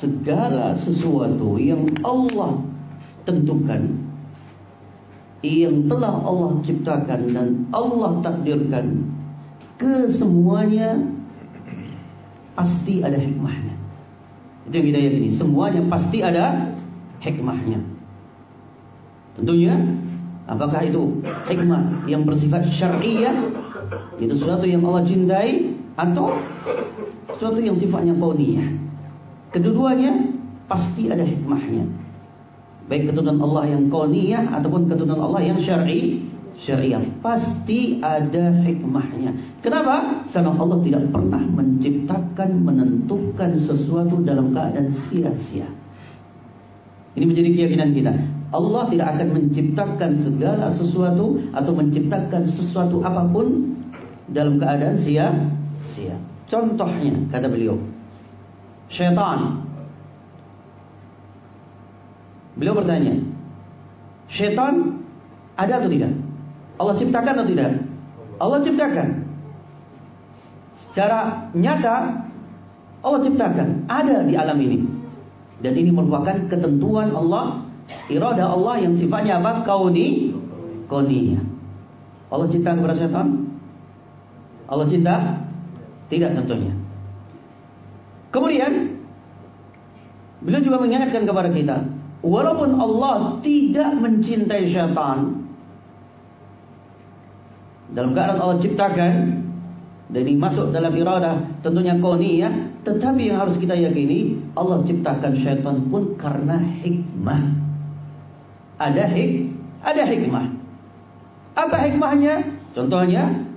segala sesuatu yang Allah tentukan yang telah Allah ciptakan dan Allah takdirkan kesemuanya pasti ada hikmahnya. Itu yang kita yakini. Semuanya pasti ada hikmahnya. Tentunya, apakah itu hikmah yang bersifat syariah, itu sesuatu yang Allah cintai, atau sesuatu yang sifatnya kauniyah. Kedua-duanya pasti ada hikmahnya. Baik keturunan Allah yang kauniyah ataupun keturunan Allah yang syar'i syariah pasti ada hikmahnya. Kenapa? Karena Allah tidak pernah menciptakan menentukan sesuatu dalam keadaan sia-sia. Ini menjadi keyakinan kita. Allah tidak akan menciptakan segala sesuatu atau menciptakan sesuatu apa pun dalam keadaan sia-sia. Contohnya kata beliau, syaitan Beliau bertanya, syaitan ada atau tidak? Allah ciptakan atau tidak? Allah ciptakan. Secara nyata Allah ciptakan, ada di alam ini. Dan ini merupakan ketentuan Allah, irada Allah yang sifatnya apa? Kauni, kauniyah. Allah cinta kepada syaitan? Allah cinta? Tidak tentunya. Kemudian beliau juga mengingatkan kepada kita Walaupun Allah tidak mencintai syaitan Dalam keadaan Allah ciptakan Dan ini masuk dalam iradah Tentunya koniyah Tetapi yang harus kita yakini Allah ciptakan syaitan pun karena hikmah. Ada hik Ada hikmah. Apa hikmahnya? Contohnya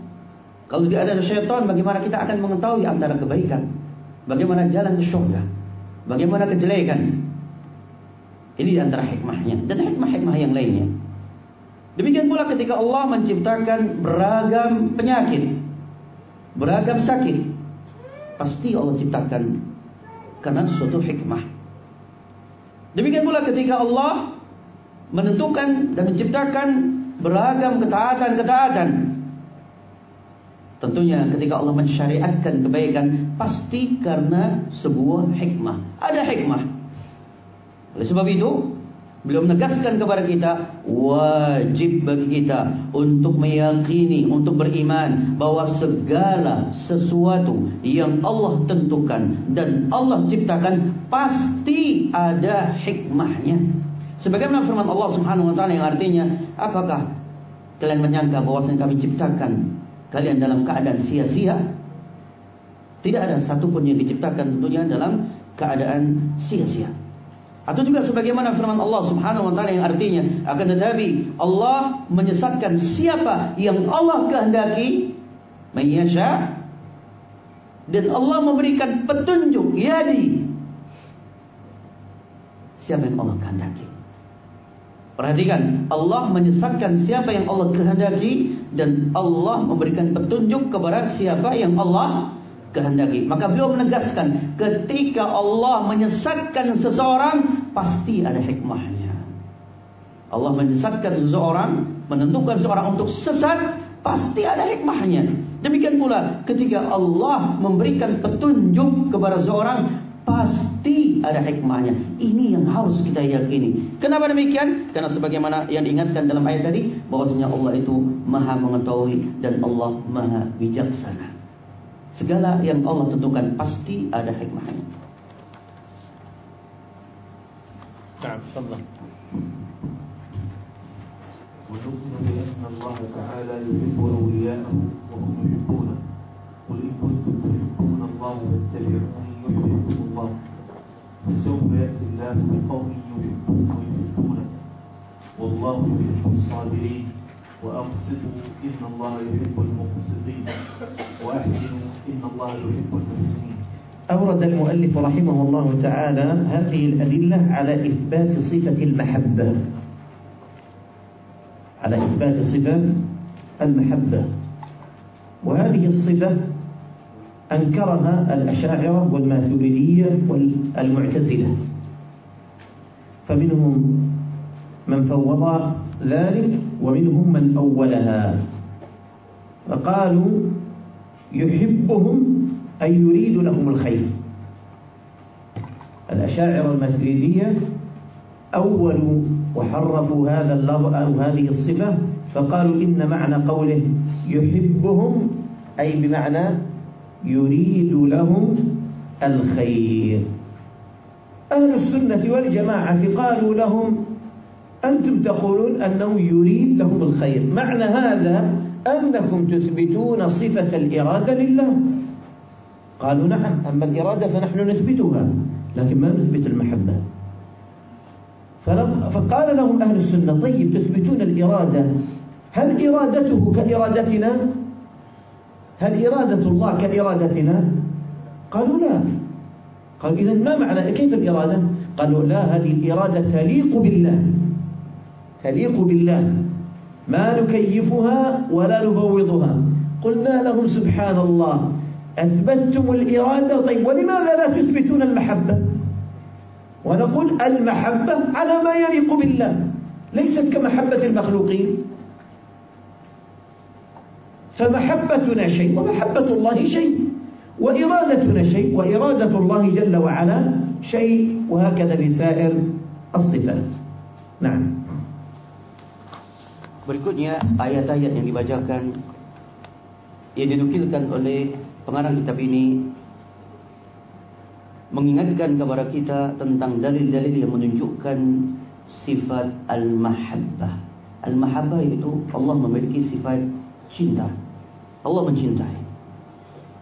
Kalau tidak ada syaitan Bagaimana kita akan mengetahui antara kebaikan? Bagaimana jalan ke syurga? Bagaimana kejelekan Ini antara hikmahnya dan hikmah-hikmah yang lainnya. Demikian pula ketika Allah menciptakan beragam penyakit, beragam sakit, pasti Allah ciptakan karena suatu hikmah. Demikian pula ketika Allah menentukan dan menciptakan beragam ketaatan-ketaatan. Tentunya ketika Allah mensyariatkan kebaikan pasti karena sebuah hikmah. Ada hikmah. Oleh sebab itu, beliau menegaskan kepada kita wajib bagi kita untuk meyakini, untuk beriman bahwa segala sesuatu yang Allah tentukan dan Allah ciptakan pasti ada hikmahnya. Sebagaimana firman Allah Subhanahu wa taala yang artinya, apakah kalian menyangka bahwasanya kami ciptakan kalian dalam keadaan sia-sia? Tidak ada satupun yang diciptakan tentunya dalam keadaan sia-sia. Atau juga sebagaimana firman Allah Subhanahu wa taala yang artinya akan tetapi Allah menyesatkan siapa yang Allah kehendaki mayyasha dan Allah memberikan petunjuk yadi siapa yang Allah kehendaki. Perhatikan, Allah menyesatkan siapa yang Allah kehendaki dan Allah memberikan petunjuk kepada siapa yang Allah kehendaki. Maka beliau menegaskan ketika Allah menyesatkan seseorang pasti ada hikmahnya. Allah menyesatkan seseorang, menentukan seorang untuk sesat, pasti ada hikmahnya. Demikian pula ketika Allah memberikan petunjuk kepada seseorang, pasti ada hikmahnya. Ini yang harus kita yakini. Kenapa demikian? Karena sebagaimana yang diingatkan dalam ayat tadi, bahwasanya Allah itu Maha mengetahui dan Allah Maha bijaksana. Segala yang Allah tentukan pasti ada hikmahnya. تفضل. ونؤمن بأن الله تعالى يحب أولياءه وهم يحبونه. قل إن كنتم تحبون الله فاتبعوني يحببكم الله. فسوف يأتي الله بقوم يحبون ويحبونه. والله يحب الصابرين. وأقسطوا إن الله يحب المقسطين. وأحسنوا إن الله يحب المحسنين أورد المؤلف رحمه الله تعالى هذه الأدلة على إثبات صفة المحبة. على إثبات صفة المحبة. وهذه الصفة أنكرها الأشاعرة والماتريدية والمعتزلة. فمنهم من فوض ذلك ومنهم من أولها. فقالوا يحبهم أي يريد لهم الخير. الأشاعر الماتريدية أولوا وحرفوا هذا اللفظ أو هذه الصفة فقالوا إن معنى قوله يحبهم أي بمعنى يريد لهم الخير. أهل السنة والجماعة قالوا لهم أنتم تقولون أنه يريد لهم الخير. معنى هذا أنكم تثبتون صفة الإرادة لله. قالوا نعم أما الإرادة فنحن نثبتها لكن ما نثبت المحبة. فقال لهم أهل السنة طيب تثبتون الإرادة هل إرادته كإرادتنا؟ هل إرادة الله كإرادتنا؟ قالوا لا. قالوا إذا ما معنى كيف الإرادة؟ قالوا لا هذه الإرادة تليق بالله. تليق بالله. ما نكيفها ولا نبوضها. قلنا لهم سبحان الله. أثبتتم الإرادة. طيب ولماذا لا تثبتون المحبة؟ ونقول المحبة على ما يليق بالله ليست كمحبة المخلوقين. فمحبتنا شيء ومحبة الله شيء وإرادتنا شيء وإرادة الله جل وعلا شيء وهكذا لسائر الصفات. نعم. Berikutnya ayat-ayat yang dibacakan yang dinukilkan oleh pengarang kitab ini mengingatkan kepada kita tentang dalil-dalil yang menunjukkan sifat al-mahabbah. Al-mahabbah itu Allah memiliki sifat cinta. Allah mencintai.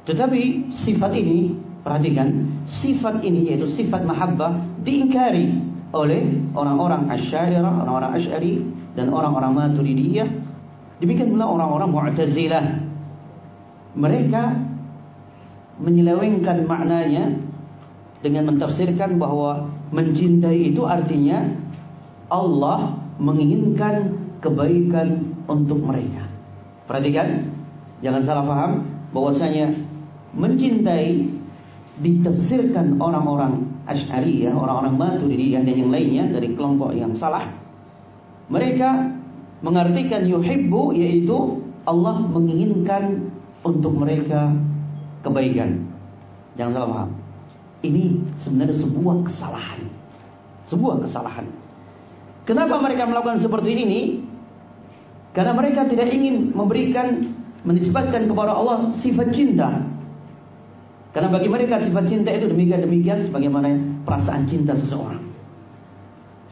Tetapi sifat ini, perhatikan, sifat ini yaitu sifat mahabbah diingkari oleh orang-orang Asy'ariyah, orang-orang Asy'ari dan orang-orang Maturidiyah. Demikian pula orang-orang Mu'tazilah. Mereka menyelewengkan maknanya dengan mentafsirkan bahwa mencintai itu artinya Allah menginginkan kebaikan untuk mereka. Perhatikan, jangan salah paham bahwasanya mencintai ditafsirkan orang-orang Asy'ariyah, orang-orang Maturidiyah dan yang lainnya dari kelompok yang salah Mereka mengartikan yuhibbu yaitu Allah menginginkan untuk mereka kebaikan. Jangan salah paham. Ini sebenarnya sebuah kesalahan. Sebuah kesalahan. Kenapa mereka melakukan seperti ini? Karena mereka tidak ingin memberikan menisbatkan kepada Allah sifat cinta. Karena bagi mereka sifat cinta itu demikian-demikian sebagaimana perasaan cinta seseorang.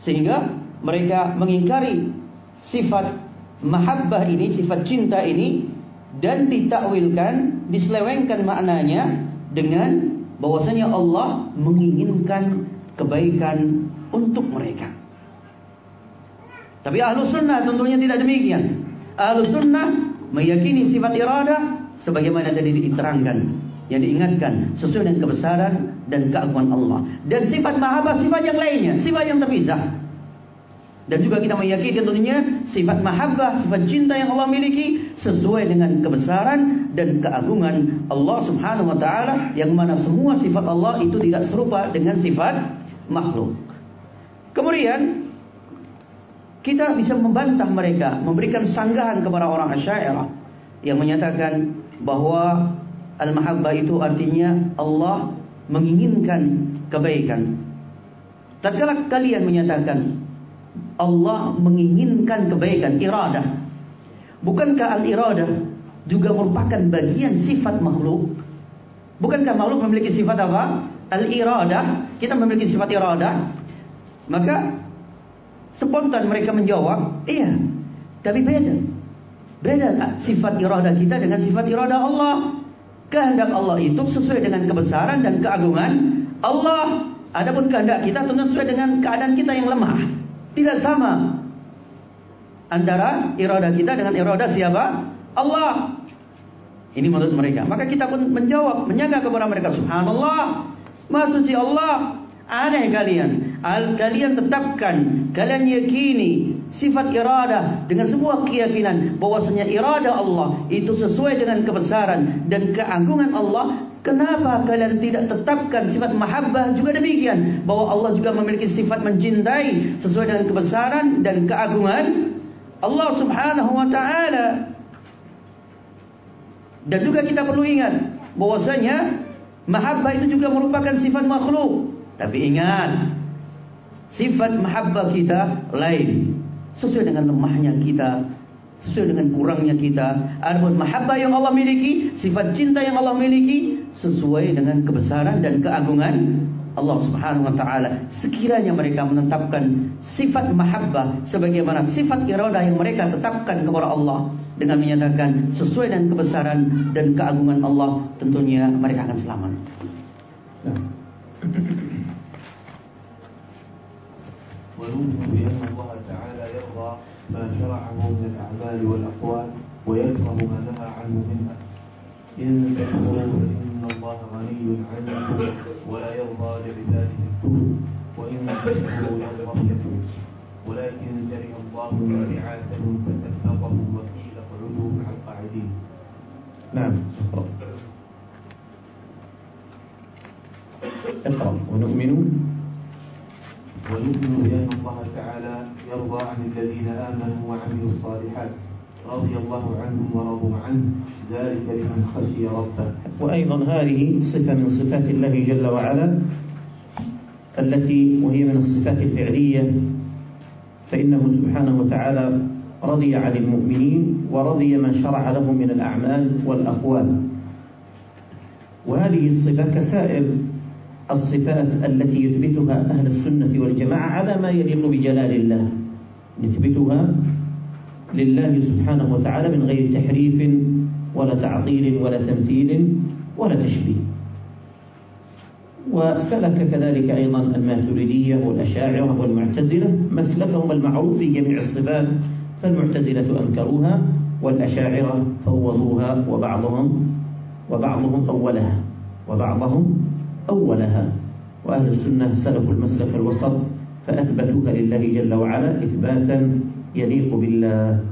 Sehingga mereka mengingkari sifat mahabbah ini, sifat cinta ini dan ditakwilkan, diselewengkan maknanya dengan bahwasanya Allah menginginkan kebaikan untuk mereka. Tapi ahlu sunnah tentunya tidak demikian. Ahlu sunnah meyakini sifat irada sebagaimana tadi diterangkan yang diingatkan sesuai dengan kebesaran dan keagungan Allah dan sifat mahabbah sifat yang lainnya sifat yang terpisah dan juga kita meyakini tentunya sifat mahabbah, sifat cinta yang Allah miliki sesuai dengan kebesaran dan keagungan Allah Subhanahu wa taala yang mana semua sifat Allah itu tidak serupa dengan sifat makhluk. Kemudian kita bisa membantah mereka, memberikan sanggahan kepada orang Asy'ariyah yang menyatakan bahwa al-mahabbah itu artinya Allah menginginkan kebaikan. Tatkala kalian menyatakan Allah menginginkan kebaikan iradah. Bukankah al-iradah juga merupakan bagian sifat makhluk? Bukankah makhluk memiliki sifat apa? Al-iradah, kita memiliki sifat iradah. Maka spontan mereka menjawab, iya. Tapi beda. Beda sifat iradah kita dengan sifat iradah Allah. Kehendak Allah itu sesuai dengan kebesaran dan keagungan Allah. Adapun kehendak kita tentu sesuai dengan keadaan kita yang lemah. Tidak sama antara irada kita dengan irada siapa? Allah. Ini menurut mereka. Maka kita pun menjawab, menyaga kepada mereka. Subhanallah. Maksud Allah. Aneh kalian. Al kalian tetapkan, kalian yakini sifat irada dengan sebuah keyakinan bahwasanya irada Allah itu sesuai dengan kebesaran dan keagungan Allah Kenapa kalian tidak tetapkan sifat mahabbah juga demikian bahwa Allah juga memiliki sifat mencintai sesuai dengan kebesaran dan keagungan Allah Subhanahu wa taala. Dan juga kita perlu ingat bahwasanya mahabbah itu juga merupakan sifat makhluk. Tapi ingat sifat mahabbah kita lain sesuai dengan lemahnya kita sesuai dengan kurangnya kita. Adapun mahabbah yang Allah miliki, sifat cinta yang Allah miliki sesuai dengan kebesaran dan keagungan Allah Subhanahu wa taala. Sekiranya mereka menetapkan sifat mahabbah sebagaimana sifat irada yang mereka tetapkan kepada Allah dengan menyatakan sesuai dengan kebesaran dan keagungan Allah, tentunya mereka akan selamat. ونؤمن بأن الله تعالى يرضى ما شرعه من الأعمال والأقوال ويكره ما نهى عنه منها إن تكفروا فإن الله غني عنكم ولا يرضى لعباده الكفر وإن تشكروا يرضى لكم ولكن كره الله بعاثهم فثبتهم وقيل اقعدوا مع القاعدين. نعم. اقرأ. ونؤمن ونؤمن بأن الله تعالى يرضى عن الذين آمنوا وعملوا الصالحات رضي الله عنهم ورضوا عنه. ذلك لمن خشي ربه. وأيضا هذه صفة من صفات الله جل وعلا التي وهي من الصفات الفعلية فإنه سبحانه وتعالى رضي عن المؤمنين ورضي ما شرع لهم من الأعمال والأقوال. وهذه الصفة كسائر الصفات التي يثبتها أهل السنة والجماعة على ما يليق بجلال الله. نثبتها لله سبحانه وتعالى من غير تحريف ولا تعطيل ولا تمثيل ولا تشبيه. وسلك كذلك أيضا الماتريدية والأشاعرة والمعتزلة. مسلكهم المعروف في جميع الصفات فالمعتزلة أنكروها. والأشاعرة فوضوها وبعضهم وبعضهم أولها وبعضهم أولها وأهل السنة سلكوا المسلك الوسط فأثبتوها لله جل وعلا إثباتا yaliqu billah.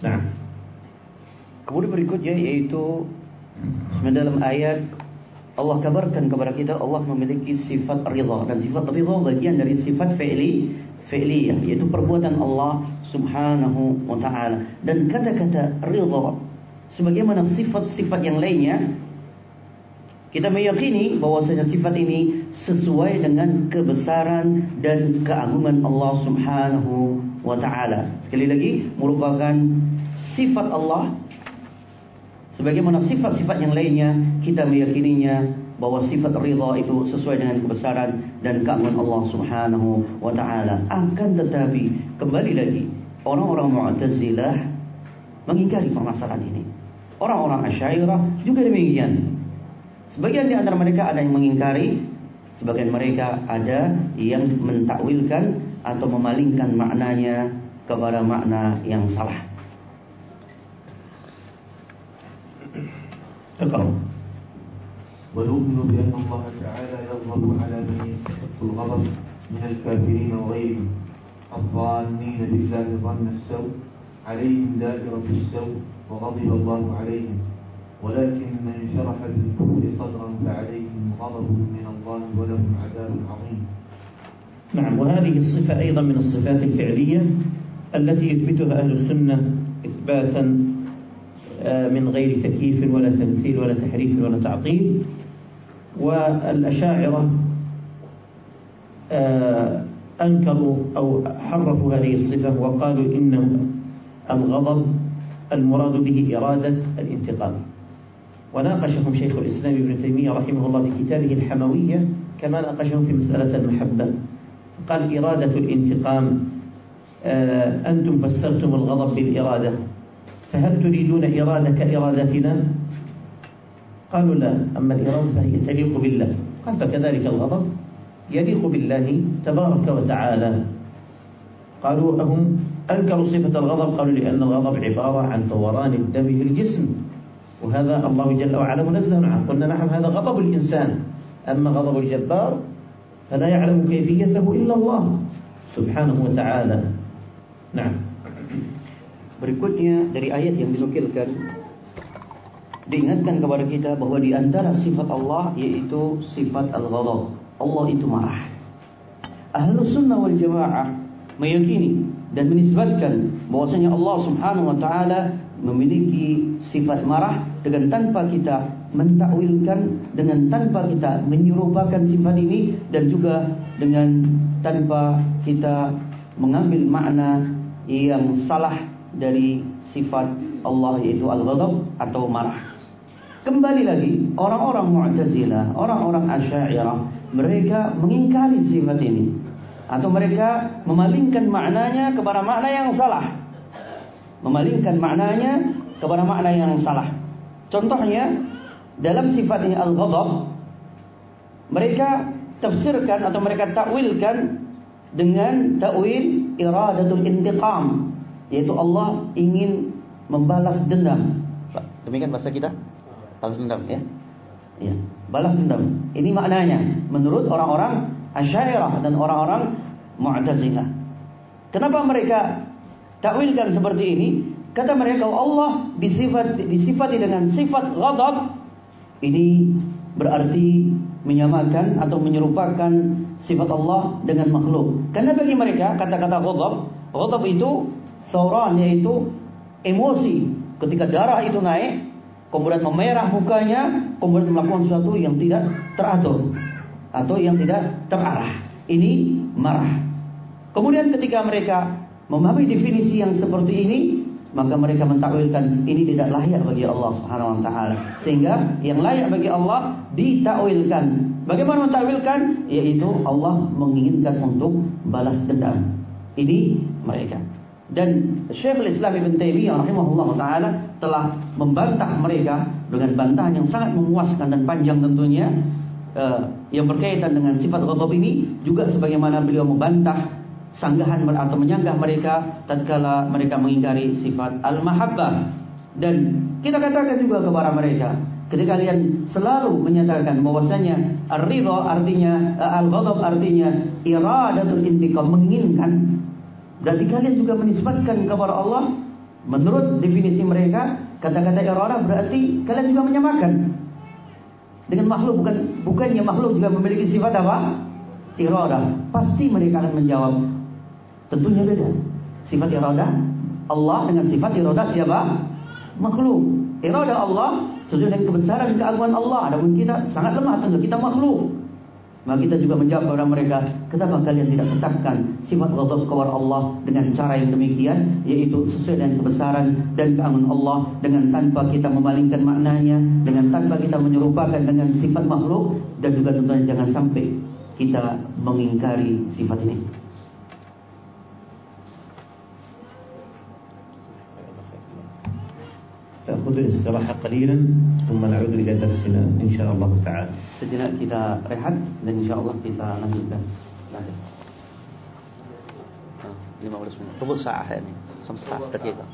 Nah. Kemudian berikutnya yaitu dalam ayat Allah kabarkan kepada kita Allah memiliki sifat ridha dan sifat ridha bagian dari sifat fi'li fi'liyah yaitu perbuatan Allah Subhanahu wa taala dan kata-kata ridha sebagaimana sifat-sifat yang lainnya kita meyakini bahwasanya sifat ini sesuai dengan kebesaran dan keagungan Allah Subhanahu wa taala. Sekali lagi merupakan sifat Allah sebagaimana sifat-sifat yang lainnya kita meyakininya bahwa sifat ridha itu sesuai dengan kebesaran dan keagungan Allah Subhanahu wa taala. Akan tetapi kembali lagi orang-orang Mu'tazilah mengingkari permasalahan ini. Orang-orang Asy'ariyah juga demikian. Sebagian di antara mereka ada yang mengingkari, sebagian mereka ada yang mentakwilkan atau memalingkan maknanya kepada makna yang salah. Kalau ونؤمن بأن الله تعالى يغضب على من يستحق الغضب من الكافرين وغيرهم الظانين بالله ظن السوء عليهم دائرة السوء وغضب الله عليهم. ولكن من شرح بالكفر صدرا فعليهم غضب من الله ولهم عذاب عظيم. نعم وهذه الصفة أيضا من الصفات الفعلية التي يثبتها أهل السنة إثباتا آه، من غير تكييف ولا تمثيل ولا تحريف ولا تعطيل والأشاعرة آه، أنكروا أو حرفوا هذه الصفة وقالوا إن الغضب المراد به إرادة الانتقام. وناقشهم شيخ الإسلام ابن تيمية رحمه الله في كتابه الحموية كما ناقشهم في مسألة المحبة. قال إرادة الانتقام آه، أنتم فسرتم الغضب بالإرادة فهل تريدون إرادة كإرادتنا قالوا لا أما الإرادة فهي تليق بالله. قال فكذلك الغضب يليق بالله تبارك وتعالى. قالوا أهم أنكروا صفة الغضب؟ قالوا لأن الغضب عبارة عن دوران الدم في الجسم وهذا الله جل وعلا منزه عنه قلنا نعم هذا غضب الإنسان. أما غضب الجبار فلا يعلم كيفيته إلا الله سبحانه وتعالى. نعم. Berikutnya dari ayat yang dinukilkan diingatkan kepada kita bahwa di antara sifat Allah yaitu sifat al-ghadab. Allah itu marah. Ahlus sunnah wal jamaah meyakini dan menisbatkan bahwasanya Allah Subhanahu wa taala memiliki sifat marah dengan tanpa kita mentakwilkan dengan tanpa kita menyerupakan sifat ini dan juga dengan tanpa kita mengambil makna yang salah dari sifat Allah yaitu al-ghadab atau marah. Kembali lagi orang-orang Mu'tazilah, orang-orang Asy'ariyah, mereka mengingkari sifat ini atau mereka memalingkan maknanya kepada makna yang salah. Memalingkan maknanya kepada makna yang salah. Contohnya dalam sifatnya al-ghadab mereka tafsirkan atau mereka takwilkan dengan takwil iradatul intiqam yaitu Allah ingin membalas dendam. Demikian bahasa kita? Balas dendam ya. Ya, balas dendam. Ini maknanya menurut orang-orang Asy'ariyah dan orang-orang Mu'tazilah. Kenapa mereka takwilkan seperti ini? Kata mereka Allah disifat disifati dengan sifat ghadab ini berarti menyamakan atau menyerupakan sifat Allah dengan makhluk. Karena bagi mereka kata-kata ghadab, ghadab itu sauran yaitu emosi ketika darah itu naik kemudian memerah mukanya kemudian melakukan sesuatu yang tidak teratur atau yang tidak terarah. Ini marah. Kemudian ketika mereka memahami definisi yang seperti ini, maka mereka mentakwilkan ini tidak layak bagi Allah Subhanahu wa taala. Sehingga yang layak bagi Allah ditakwilkan. Bagaimana mentakwilkan? Yaitu Allah menginginkan untuk balas dendam. Ini mereka. Dan Syekhul Islam Ibn Taimiyah rahimahullah taala telah membantah mereka dengan bantahan yang sangat memuaskan dan panjang tentunya. Uh, yang berkaitan dengan sifat ghadab ini juga sebagaimana beliau membantah sanggahan atau menyanggah mereka tatkala mereka mengingkari sifat al-mahabbah. Dan kita katakan juga kepada mereka ketika kalian selalu menyatakan bahwasanya ar-ridha artinya al-ghadab artinya iradatul intiqam menginginkan berarti kalian juga menisbatkan kepada Allah menurut definisi mereka kata-kata irada berarti kalian juga menyamakan dengan makhluk bukan bukannya makhluk juga memiliki sifat apa irada pasti mereka akan menjawab Tentunya beda. Sifat iradah Allah dengan sifat iradah siapa? Makhluk. Iradah Allah sesuai dengan kebesaran keagungan Allah. Adapun kita sangat lemah tentu kita makhluk. Maka kita juga menjawab kepada mereka, kenapa kalian tidak tetapkan sifat ghadab kepada Allah dengan cara yang demikian, yaitu sesuai dengan kebesaran dan keagungan Allah dengan tanpa kita memalingkan maknanya, dengan tanpa kita menyerupakan dengan sifat makhluk dan juga tentunya jangan sampai kita mengingkari sifat ini. نأخذ استراحة قليلا ثم نعود إلى درسنا إن شاء الله تعالى. سيدنا إذا رحت لأن إن شاء الله إذا نهي الله لما ورسمنا ربع ساعة يعني خمس ساعة دقيقة